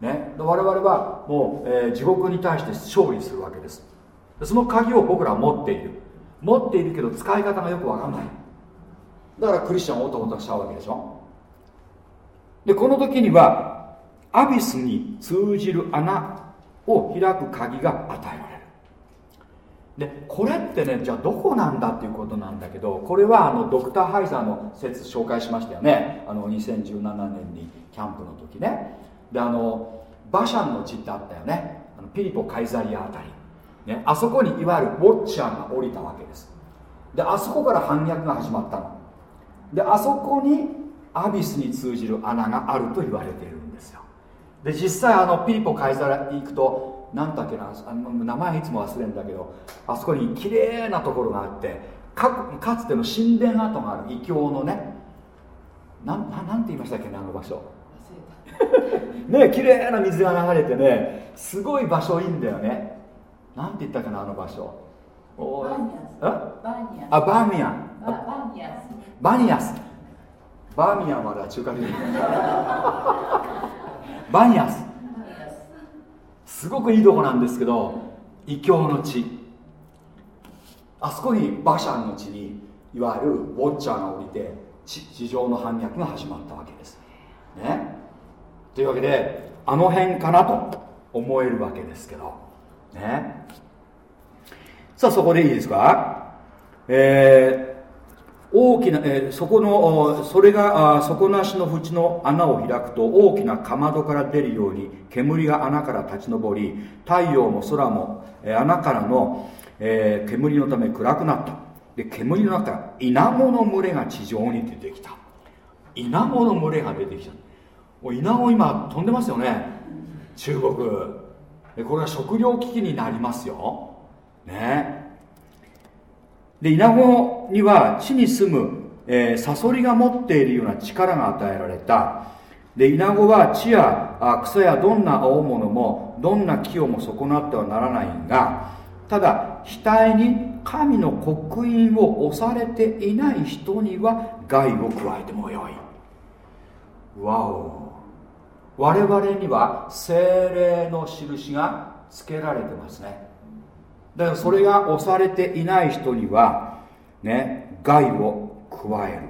S1: ね、我々はもう、えー、地獄に対して勝利するわけです。その鍵を僕らは持っている。持っているけど使い方がよくわかんない。だからクリスチャンをおとおとしちゃうわけでしょ。でこの時にはアビスに通じる穴を開く鍵が与えられる。でこれってねじゃあどこなんだっていうことなんだけどこれはあのドクター・ハイザーの説紹介しましたよね。あの2017年にキャンプの時ね。であのバシャンの地ってあったよね。あのピリポ・カイザリアあたり、ね、あそこにいわゆるウォッチャーが降りたわけです。であそこから反逆が始まったの。であそこにアビスに通じる穴があると言われているんですよ。で実際あのピリポ・カイザリアに行くと何だっけなあの名前いつも忘れるんだけどあそこに綺麗なところがあってかかつての神殿跡がある異教のねなんなんて言いましたっけねあの場所。ね綺麗な水が流れてねすごい場所いいんだよねなんて言ったかなあの場所。
S3: おバニアス
S1: あバミヤン。
S3: バニアス
S1: バニアスバーミヤンまでは中華料理 バニアスすごくいいとこなんですけど異教の地。あそこに馬車の地にいわゆるウォッチャーが降りて地上の反逆が始まったわけです。ね。というわけであの辺かなと思えるわけですけどね。さあそこでいいですか？えー大きな、えー、そこのそれが底なしの縁の穴を開くと大きなかまどから出るように煙が穴から立ち上り太陽も空も、えー、穴からの、えー、煙のため暗くなった。で煙の中から稲子の群れが地上に出てきた。稲子の群れが出てきた。稲子今飛んでますよね。中国。これは食糧危機になりますよ。ね。で稲子には地に住むえーサソリが持っているような力が与えられた。でイナゴは地や草やどんな青物もどんな木をも損なってはならないがただ額に神の刻印を押されていない人には害を加えてもよい。わお。我々には精霊の印がつけられてますね。だからそれが押されていない人にはね害を加える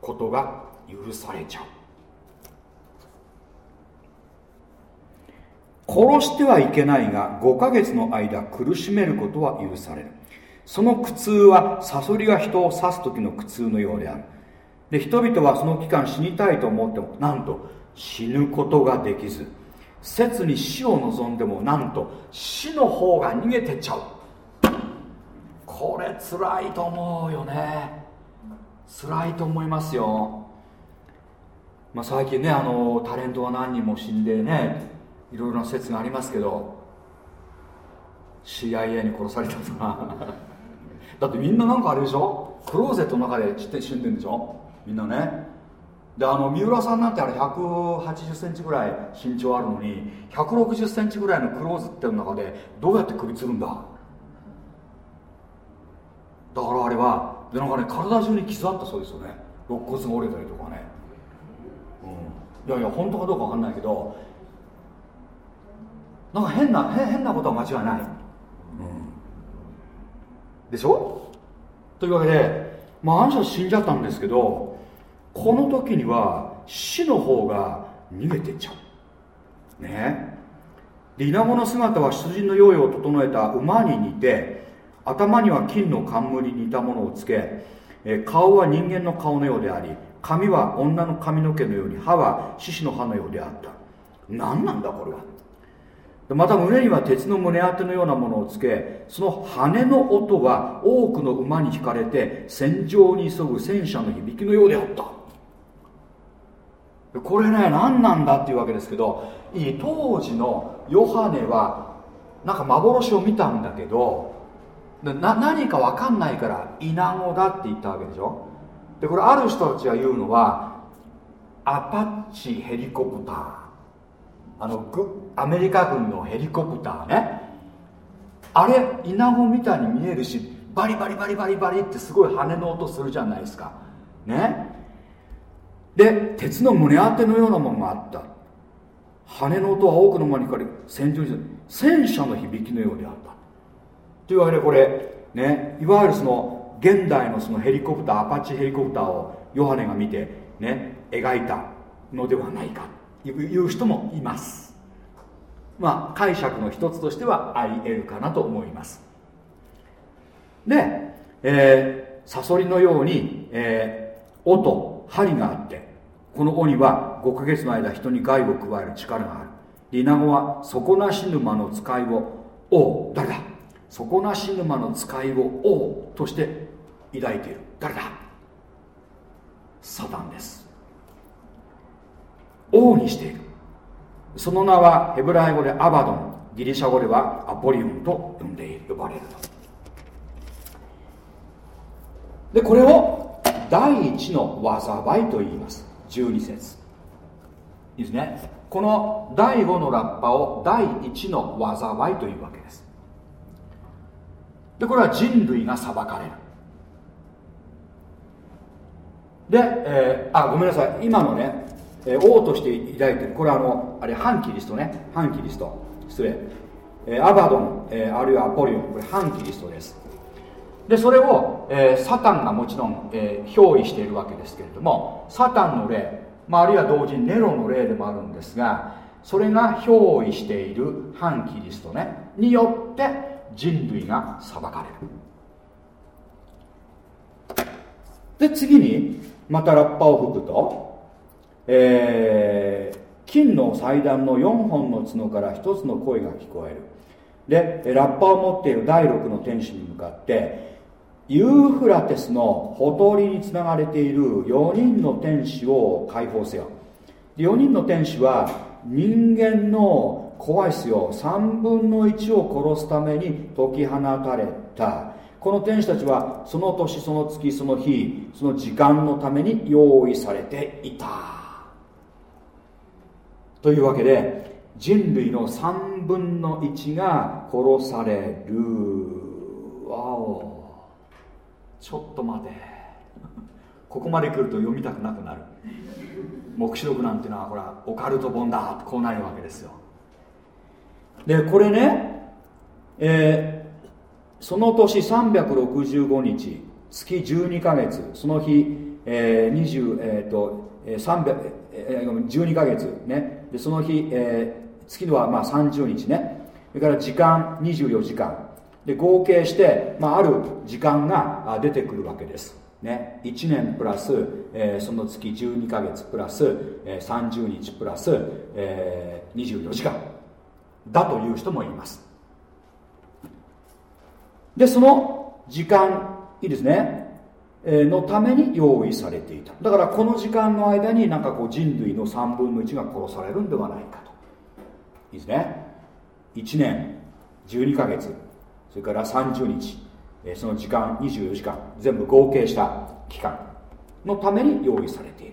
S1: ことが許されちゃう。殺してはいけないが5ヶ月の間苦しめることは許される。その苦痛はサソリが人を刺す時の苦痛のようである。で人々はその期間死にたいと思ってもなんと死ぬことができず切に死を望んでもなんと死の方が逃げてっちゃう。これ辛いと思うよね。辛いと思いますよ、まあ、最近ねあのタレントは何人も死んでねいろいろな説がありますけど CIA に殺されたとか。だってみんななんかあれでしょ？クローゼットの中で散って死んでるんでしょ？みんなね。であの三浦さんなんてあれ1 8 0センチぐらい身長あるのに1 6 0センチぐらいのクローゼットの中でどうやって首つるんだ？だからあれはでなんかね体中に傷あったそうですよね。肋骨が折れたりとかね、うん、いやいや本当かどうかわかんないけどなんか変な変変なことは間違いない、うん、でしょ？というわけでまああの人死んじゃったんですけどこの時には死の方が逃げてっちゃう。ね。で稲子の姿は出陣の用意を整えた馬に似て頭には金の冠に似たものをつけ顔は人間の顔のようであり髪は女の髪の毛のように歯は獅子の歯のようであった。何なんだこれは。また胸には鉄の胸当てのようなものをつけその羽の音は多くの馬に引かれて戦場に急ぐ戦車の響きのようであった。これね何なんだっていうわけですけどいい当時のヨハネはなんか幻を見たんだけどな何か分かんないからイナゴだって言ったわけでしょ？でこれある人たちが言うのはアパッチヘリコプター。あのアメリカ軍のヘリコプターね。あれイナゴみたいに見えるしバリバリバリバリバリってすごい羽の音するじゃないですか。ね？で鉄の胸当てのようなものがあった。羽の音は多くの間にかかり戦場に戦車の響きのようであった。というわけでこれねいわゆるその現代のそのヘリコプターアパッチヘリコプターをヨハネが見てね描いたのではないか。いういう人もいます。まあ解釈の一つとしてはあり得るかなと思います。で、えーサソリのように、えー、尾と針があってこの尾には5ヶ月の間人に害を加える力がある。でイナゴは底なし沼の使いを王誰だ？底なし沼の使いを王として抱いている。誰だ？サタンです。王にしている。その名はヘブライ語でアバドンギリシャ語ではアポリオンと呼んで呼ばれると。でこれを第一の災いと言います。12節。いいですね。この第5のラッパを第一の災いというわけです。でこれは人類が裁かれる。で、えーあごめんなさい。今のね、えー王として抱いてる。これはあのあれ反キリストね。反キリスト。失礼、えーアバドン、えーあるいはアポリオン。これ反キリストです。でそれを、えーサタンがもちろん、えー憑依しているわけですけれどもサタンの霊、まあ、あるいは同時にネロの霊でもあるんですがそれが憑依している反キリストねによって人類が裁かれる。で次にまたラッパを吹くと、えー金の祭壇の4本の角から1つの声が聞こえる。でラッパを持っている第6の天使に向かってユーフラテスのほとりにつながれている4人の天使を解放せよ。4人の天使は人間の怖いっすよ。3分の1を殺すために解き放たれた。この天使たちはその年その月その日その時間のために用意されていた。というわけで人類の3分の1が殺される。わお。ちょっと待て。ここまで来ると読みたくなくなる。黙示録なんていうのはほらオカルト本だ。こうなるわけですよ。でこれね、えーその年365日月12ヶ月その日、えー、20えっ、と、えー、300えー、12ヶ月ね。でその日、えー、月のはまあ30日ね。それから時間24時間。で合計して、まあ、ある時間が出てくるわけです。ね、1年プラス、えーその月12ヶ月プラス、えー30日プラス、えー24時間。だという人もいます。でその時間いいですね、えーのために用意されていた。だからこの時間の間になんかこう人類の3分の1が殺されるんではないかと。いいですね。1年12ヶ月。それから30日、えその時間24時間全部合計した期間のために用意されている。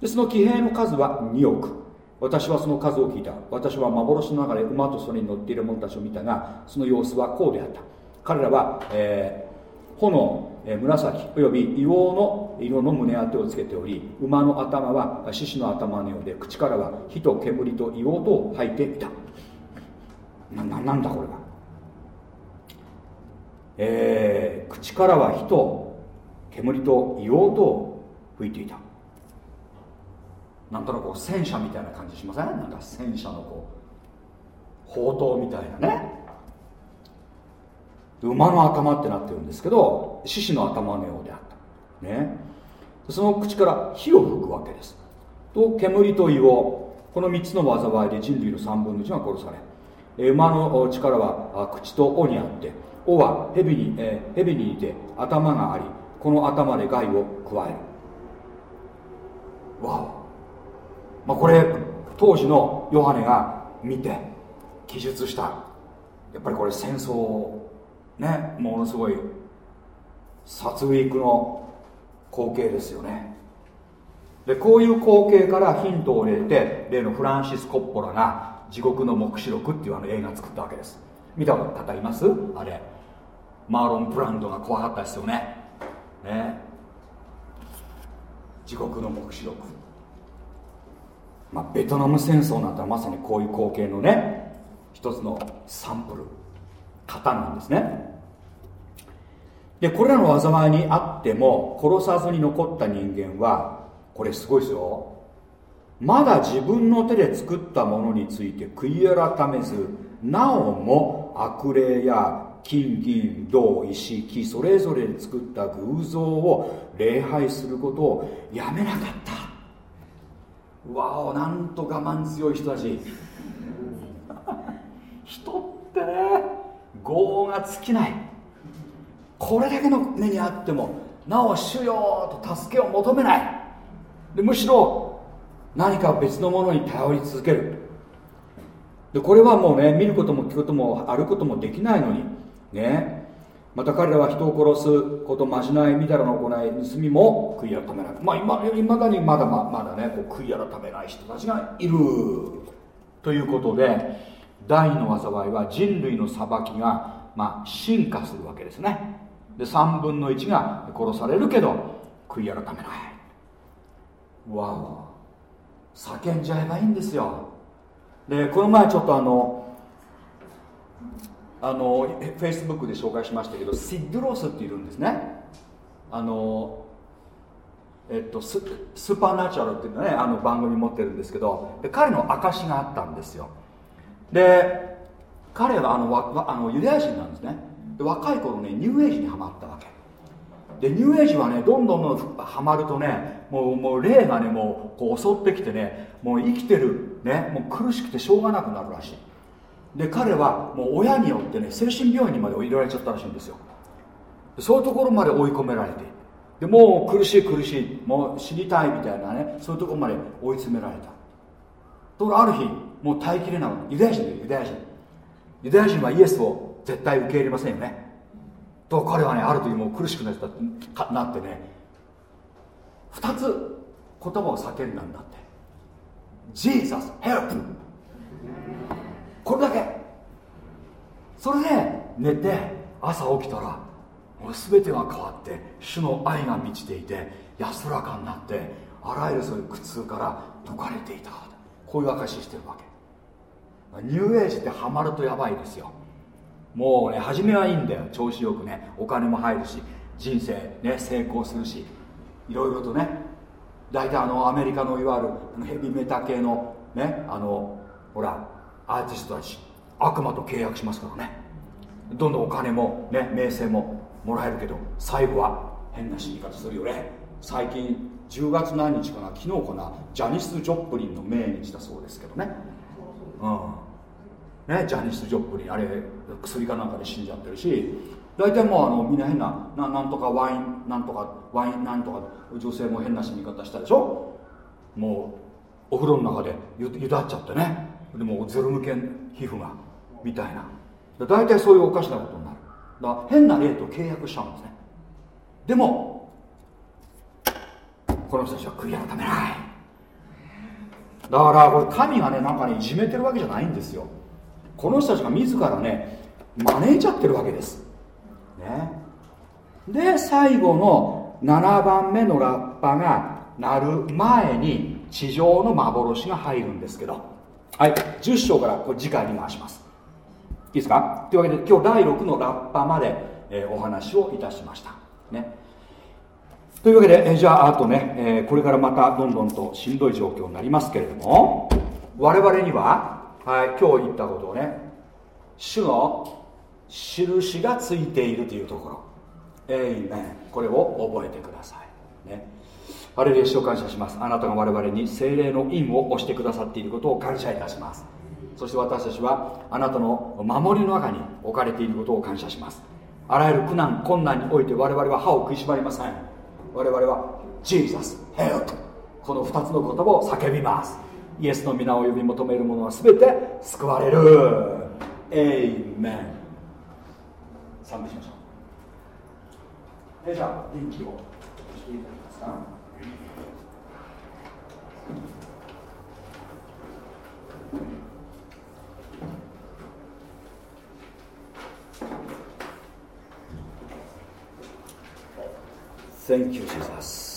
S1: でその騎兵の数は2億。私はその数を聞いた。私は幻の中で馬とそれに乗っている者たちを見たがその様子はこうであった。彼らは、えー炎、えー紫および硫黄の色の胸当てをつけており馬の頭は獅子の頭のようで口からは火と煙と硫黄と吐いていた。なななんだこれは。えー口からは火と煙と硫黄と吹いていた。なんとなく戦車みたいな感じしません？なんか戦車のこう砲塔みたいなね。馬の頭ってなってるんですけど獅子の頭のようであった。ね。その口から火を吹くわけです。と煙と硫黄。この3つの災いで人類の3分の1が殺され馬の力は口と尾にあって尾は蛇に,、えー蛇に似て頭がありこの頭で害を加える。わお。まあ、これ当時のヨハネが見て記述した。やっぱりこれ戦争ねものすごい殺戮の光景ですよね。でこういう光景からヒントを入れて例のフランシス・コッポラが「地獄の黙示録」っていうあの映画作ったわけです。見た方います？あれ。マーロン・ブランドが怖かったですよね。ね。地獄の黙示録。まあ、ベトナム戦争なんてまさにこういう光景のね一つのサンプル型なんですね。でこれらの災いにあっても殺さずに残った人間はこれすごいですよ。まだ自分の手で作ったものについて悔い改めずなおも悪霊や金銀銅石木それぞれで作った偶像を礼拝することをやめなかった。わおなんと我慢強い人たち。人ってね業が尽きない。これだけの目にあってもなお主よと助けを求めない。でむしろ何か別のものに頼り続ける。でこれはもうね見ることも聞くことも歩くこともできないのにね。また彼らは人を殺すことまじないみだらの行い盗みも悔い改めない。まあ今いまだにまだままだねこう悔い改めない人たちがいる。ということで第二の災いは人類の裁きが、まあ、進化するわけですね。で3分の1が殺されるけど悔い改めない。わお。叫んじゃえばいいんですよ。でこの前ちょっとあのあのフェイスブックで紹介しましたけどシッドロスっているんですね。あのえっとススーパーナチュラルっていうのねあの番組持ってるんですけどで彼の証があったんですよ。で彼はあのあのユダヤ人なんですね。で若い頃ねニューエイジにはまったわけ。でニューエイジはねどんどんどんはまるとねもうもう霊がねもうこう襲ってきてねもう生きてるねもう苦しくてしょうがなくなるらしい。で彼はもう親によってね精神病院にまで入れられちゃったらしいんですよ。そういうところまで追い込められてでもう苦しい苦しいもう死にたいみたいなねそういうところまで追い詰められた。ところある日もう耐えきれなかった。ユダヤ人だよユダヤ人。ユダヤ人はイエスを絶対受け入れませんよね。と彼はねある時もう苦しくなったなってね2つ言葉を叫んだんだって。Jesus help! これだけ。それで寝て朝起きたらもう全てが変わって主の愛が満ちていて安らかになってあらゆるそういう苦痛から解かれていた。こういう証ししてるわけ。ニューエイジってハマるとやばいですよ。もうね初めはいいんだよ。調子よくねお金も入るし人生ね成功するしいろいろとね。大体あのアメリカのいわゆるヘビメタ系のねあのほらアーティストたち悪魔と契約しますからね。どんどんお金もね名声ももらえるけど最後は変な死に方するよね。最近10月何日かな昨日かなジャニス・ジョプリンの命日だそうですけどね。うん。ねジャニス・ジョプリンあれ薬かなんかで死んじゃってるし。大体もうあのみんな変なななんとかワインなんとかワインなんとか女性も変な死に方したでしょ？もうお風呂の中でゆゆだっちゃってね。でもズル向け皮膚がみたいな。大体そういうおかしなことになる。だから変な霊と契約しちゃうんですね。でもこの人たちは悔い改めない。だからこれ神がねなんかねいじめてるわけじゃないんですよ。この人たちが自らね招いちゃってるわけです。ね。で最後の7番目のラッパが鳴る前に地上の幻が入るんですけど。はい。10章からこれ次回に回します。いいですか？というわけで今日第6のラッパまで、えーお話をいたしました。ね。というわけで、えーじゃああとね、えーこれからまたどんどんとしんどい状況になりますけれども我々には、はい、今日言ったことをね主の印がついているというところ。エイメン。これを覚えてください。ハレルヤ主を感謝します。あなたが我々に精霊の印を押してくださっていることを感謝いたします。そして私たちはあなたの守りの中に置かれていることを感謝します。あらゆる苦難困難において我々は歯を食いしばりません。我々は Jesus help この2つの言葉を叫びます。イエスの皆を呼び求める者は全て救われる。エイメン。賛美しましょう。えじゃあ電気をしていただけますか？Thank you, Jesus.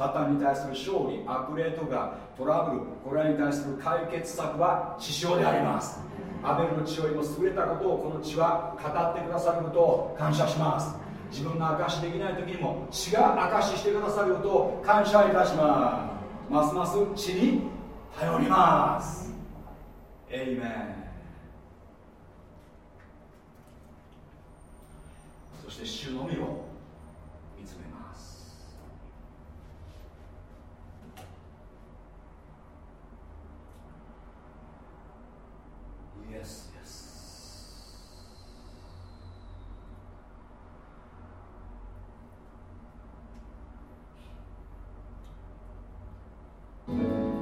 S1: サタンに対する勝利悪霊とかトラブルこれらに対する解決策は血潮であります。アベルの血よりも優れたことをこの血は語ってくださることを感謝します。自分が証しできない時にも血が証ししてくださることを感謝いたします。ますます血に頼ります。エイメンそして主のみを見つめますイエスイ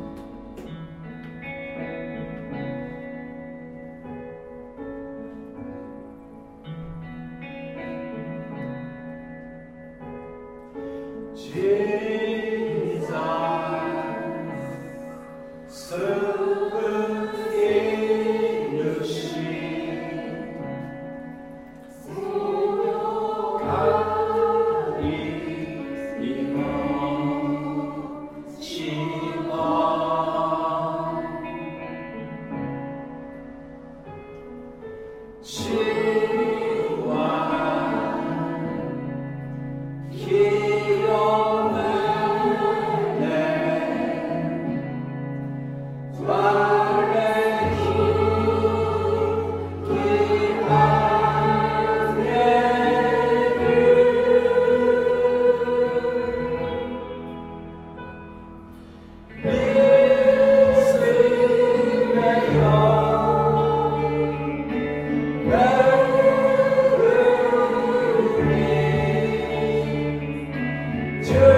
S1: church.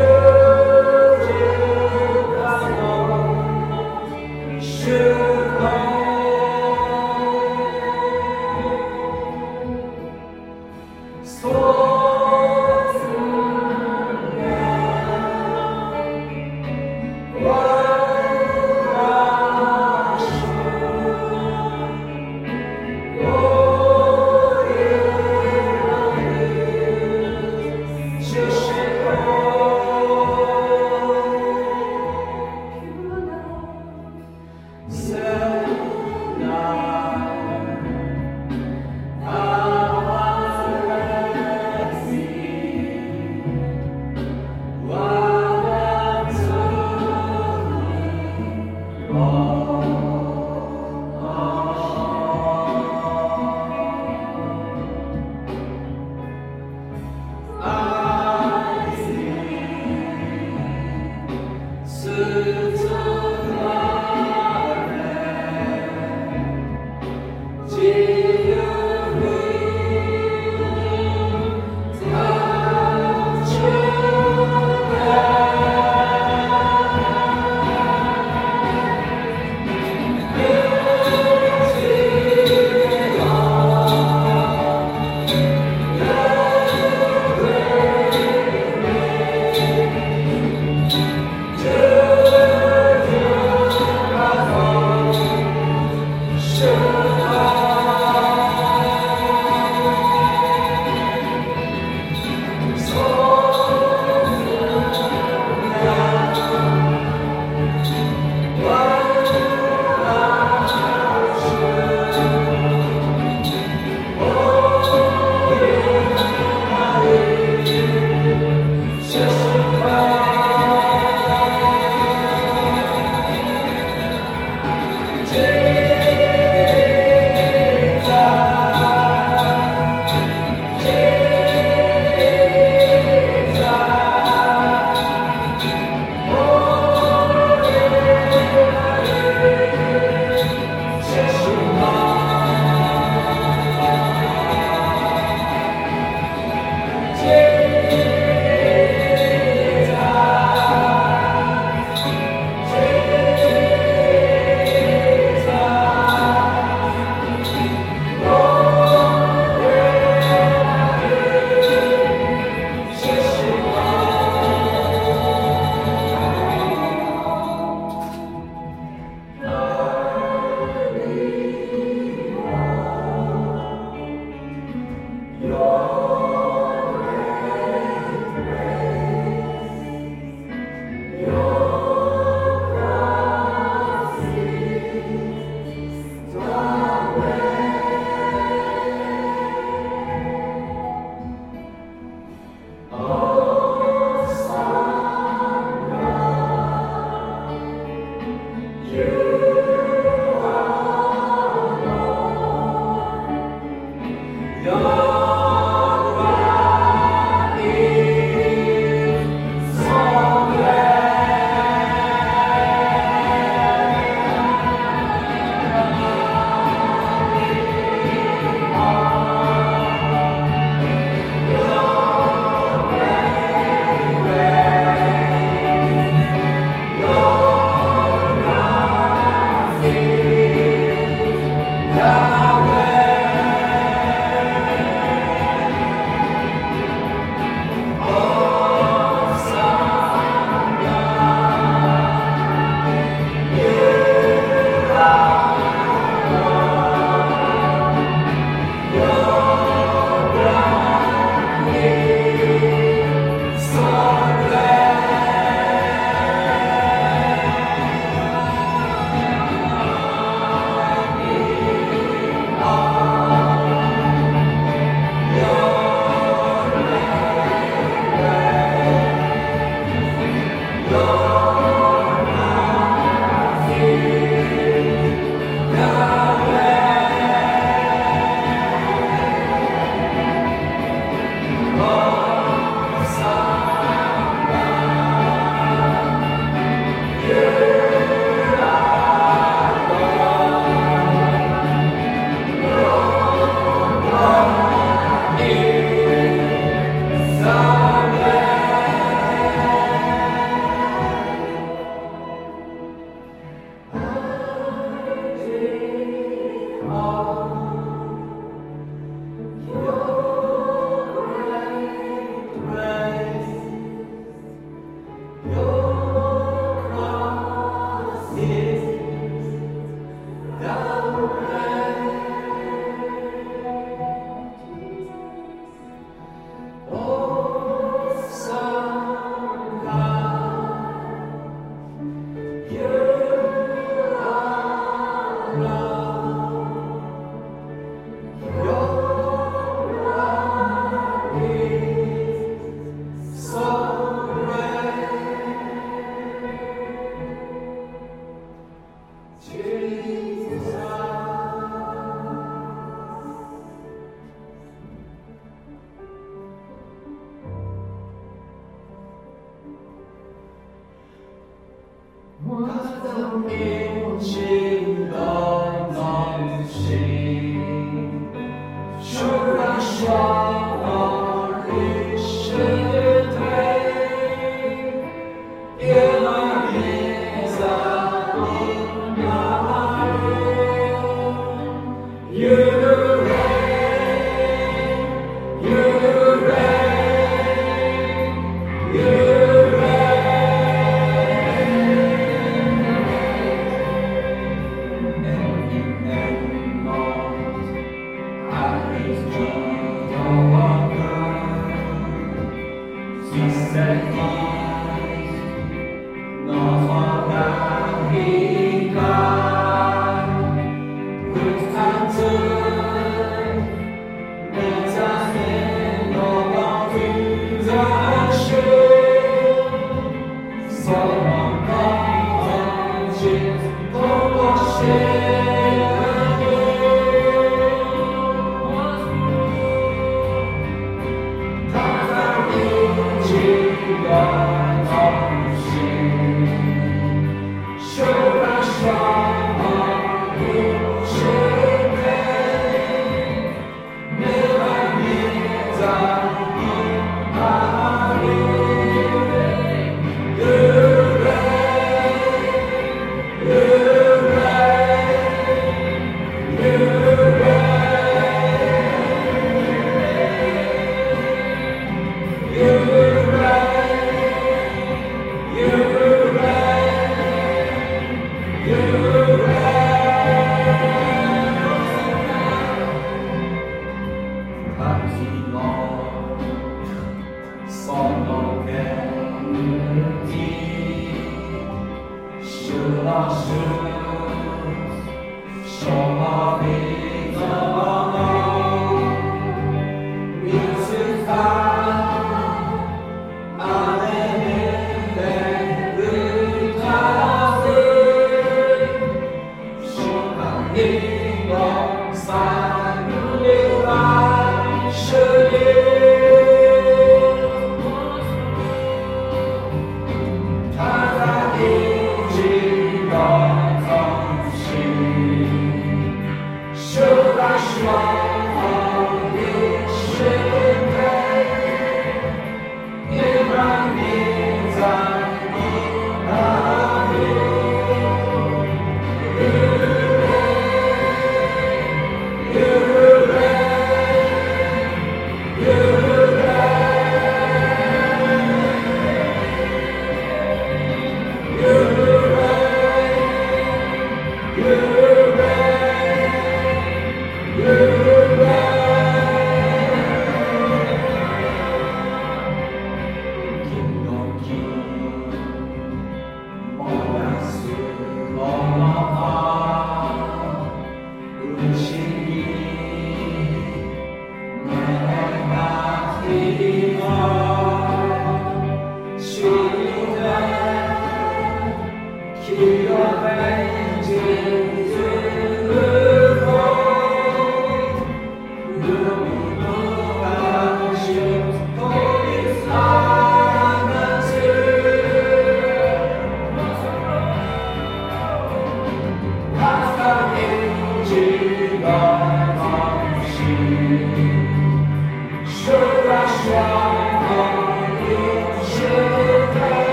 S1: Amen.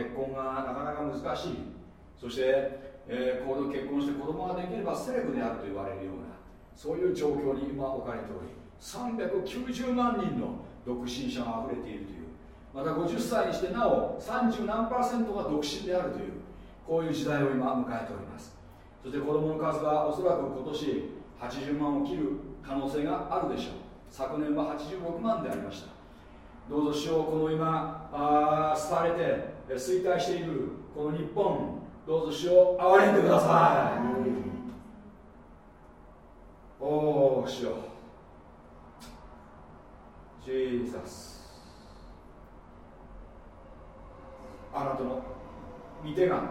S1: 結婚がなかなか難しい。そして、えー、こう結婚して子供ができればセレブであると言われるようなそういう状況に今置かれており390万人の独身者が溢れているというまた50歳にしてなお30何パーセントが独身であるというこういう時代を今迎えております。そして子供の数がおそらく今年80万を切る可能性があるでしょう。昨年は86万でありました。どうぞ主よこの今あ廃れて衰退しているこの日本どうぞ主を憐れんでください。おお主よ。ジーザスあなたの御手が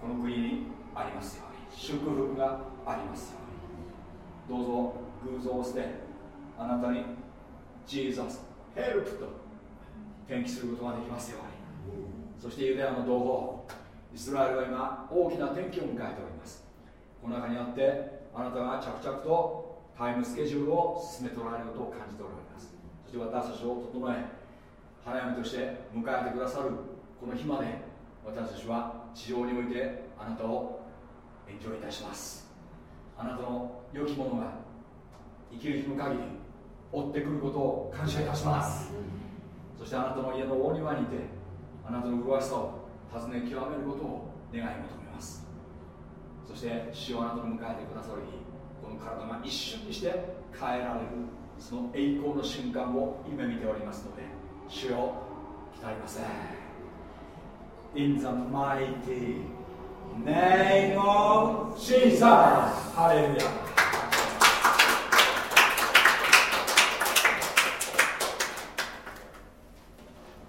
S1: この国にありますように。祝福がありますように。どうぞ偶像を捨てあなたに Jesus help と転記することができますように。そしてユダヤの同胞イスラエルは今大きな転機を迎えております。この中にあってあなたが着々とタイムスケジュールを進めておられることを感じておられます。そして私たちを整え花嫁として迎えてくださるこの日まで私たちは地上においてあなたをエンジョイいたします。あなたの良きものが生きる日の限り追ってくることを感謝いたします。そしてあなたの家の大庭にてあなたの麗しさを尋ね極めることを願い求めます。そして主をあなたの迎えてくださる日この体が一瞬にして変えられるその栄光の瞬間を夢見ておりますので主よ来たりません。In the mighty name of Jesus. ハレルヤ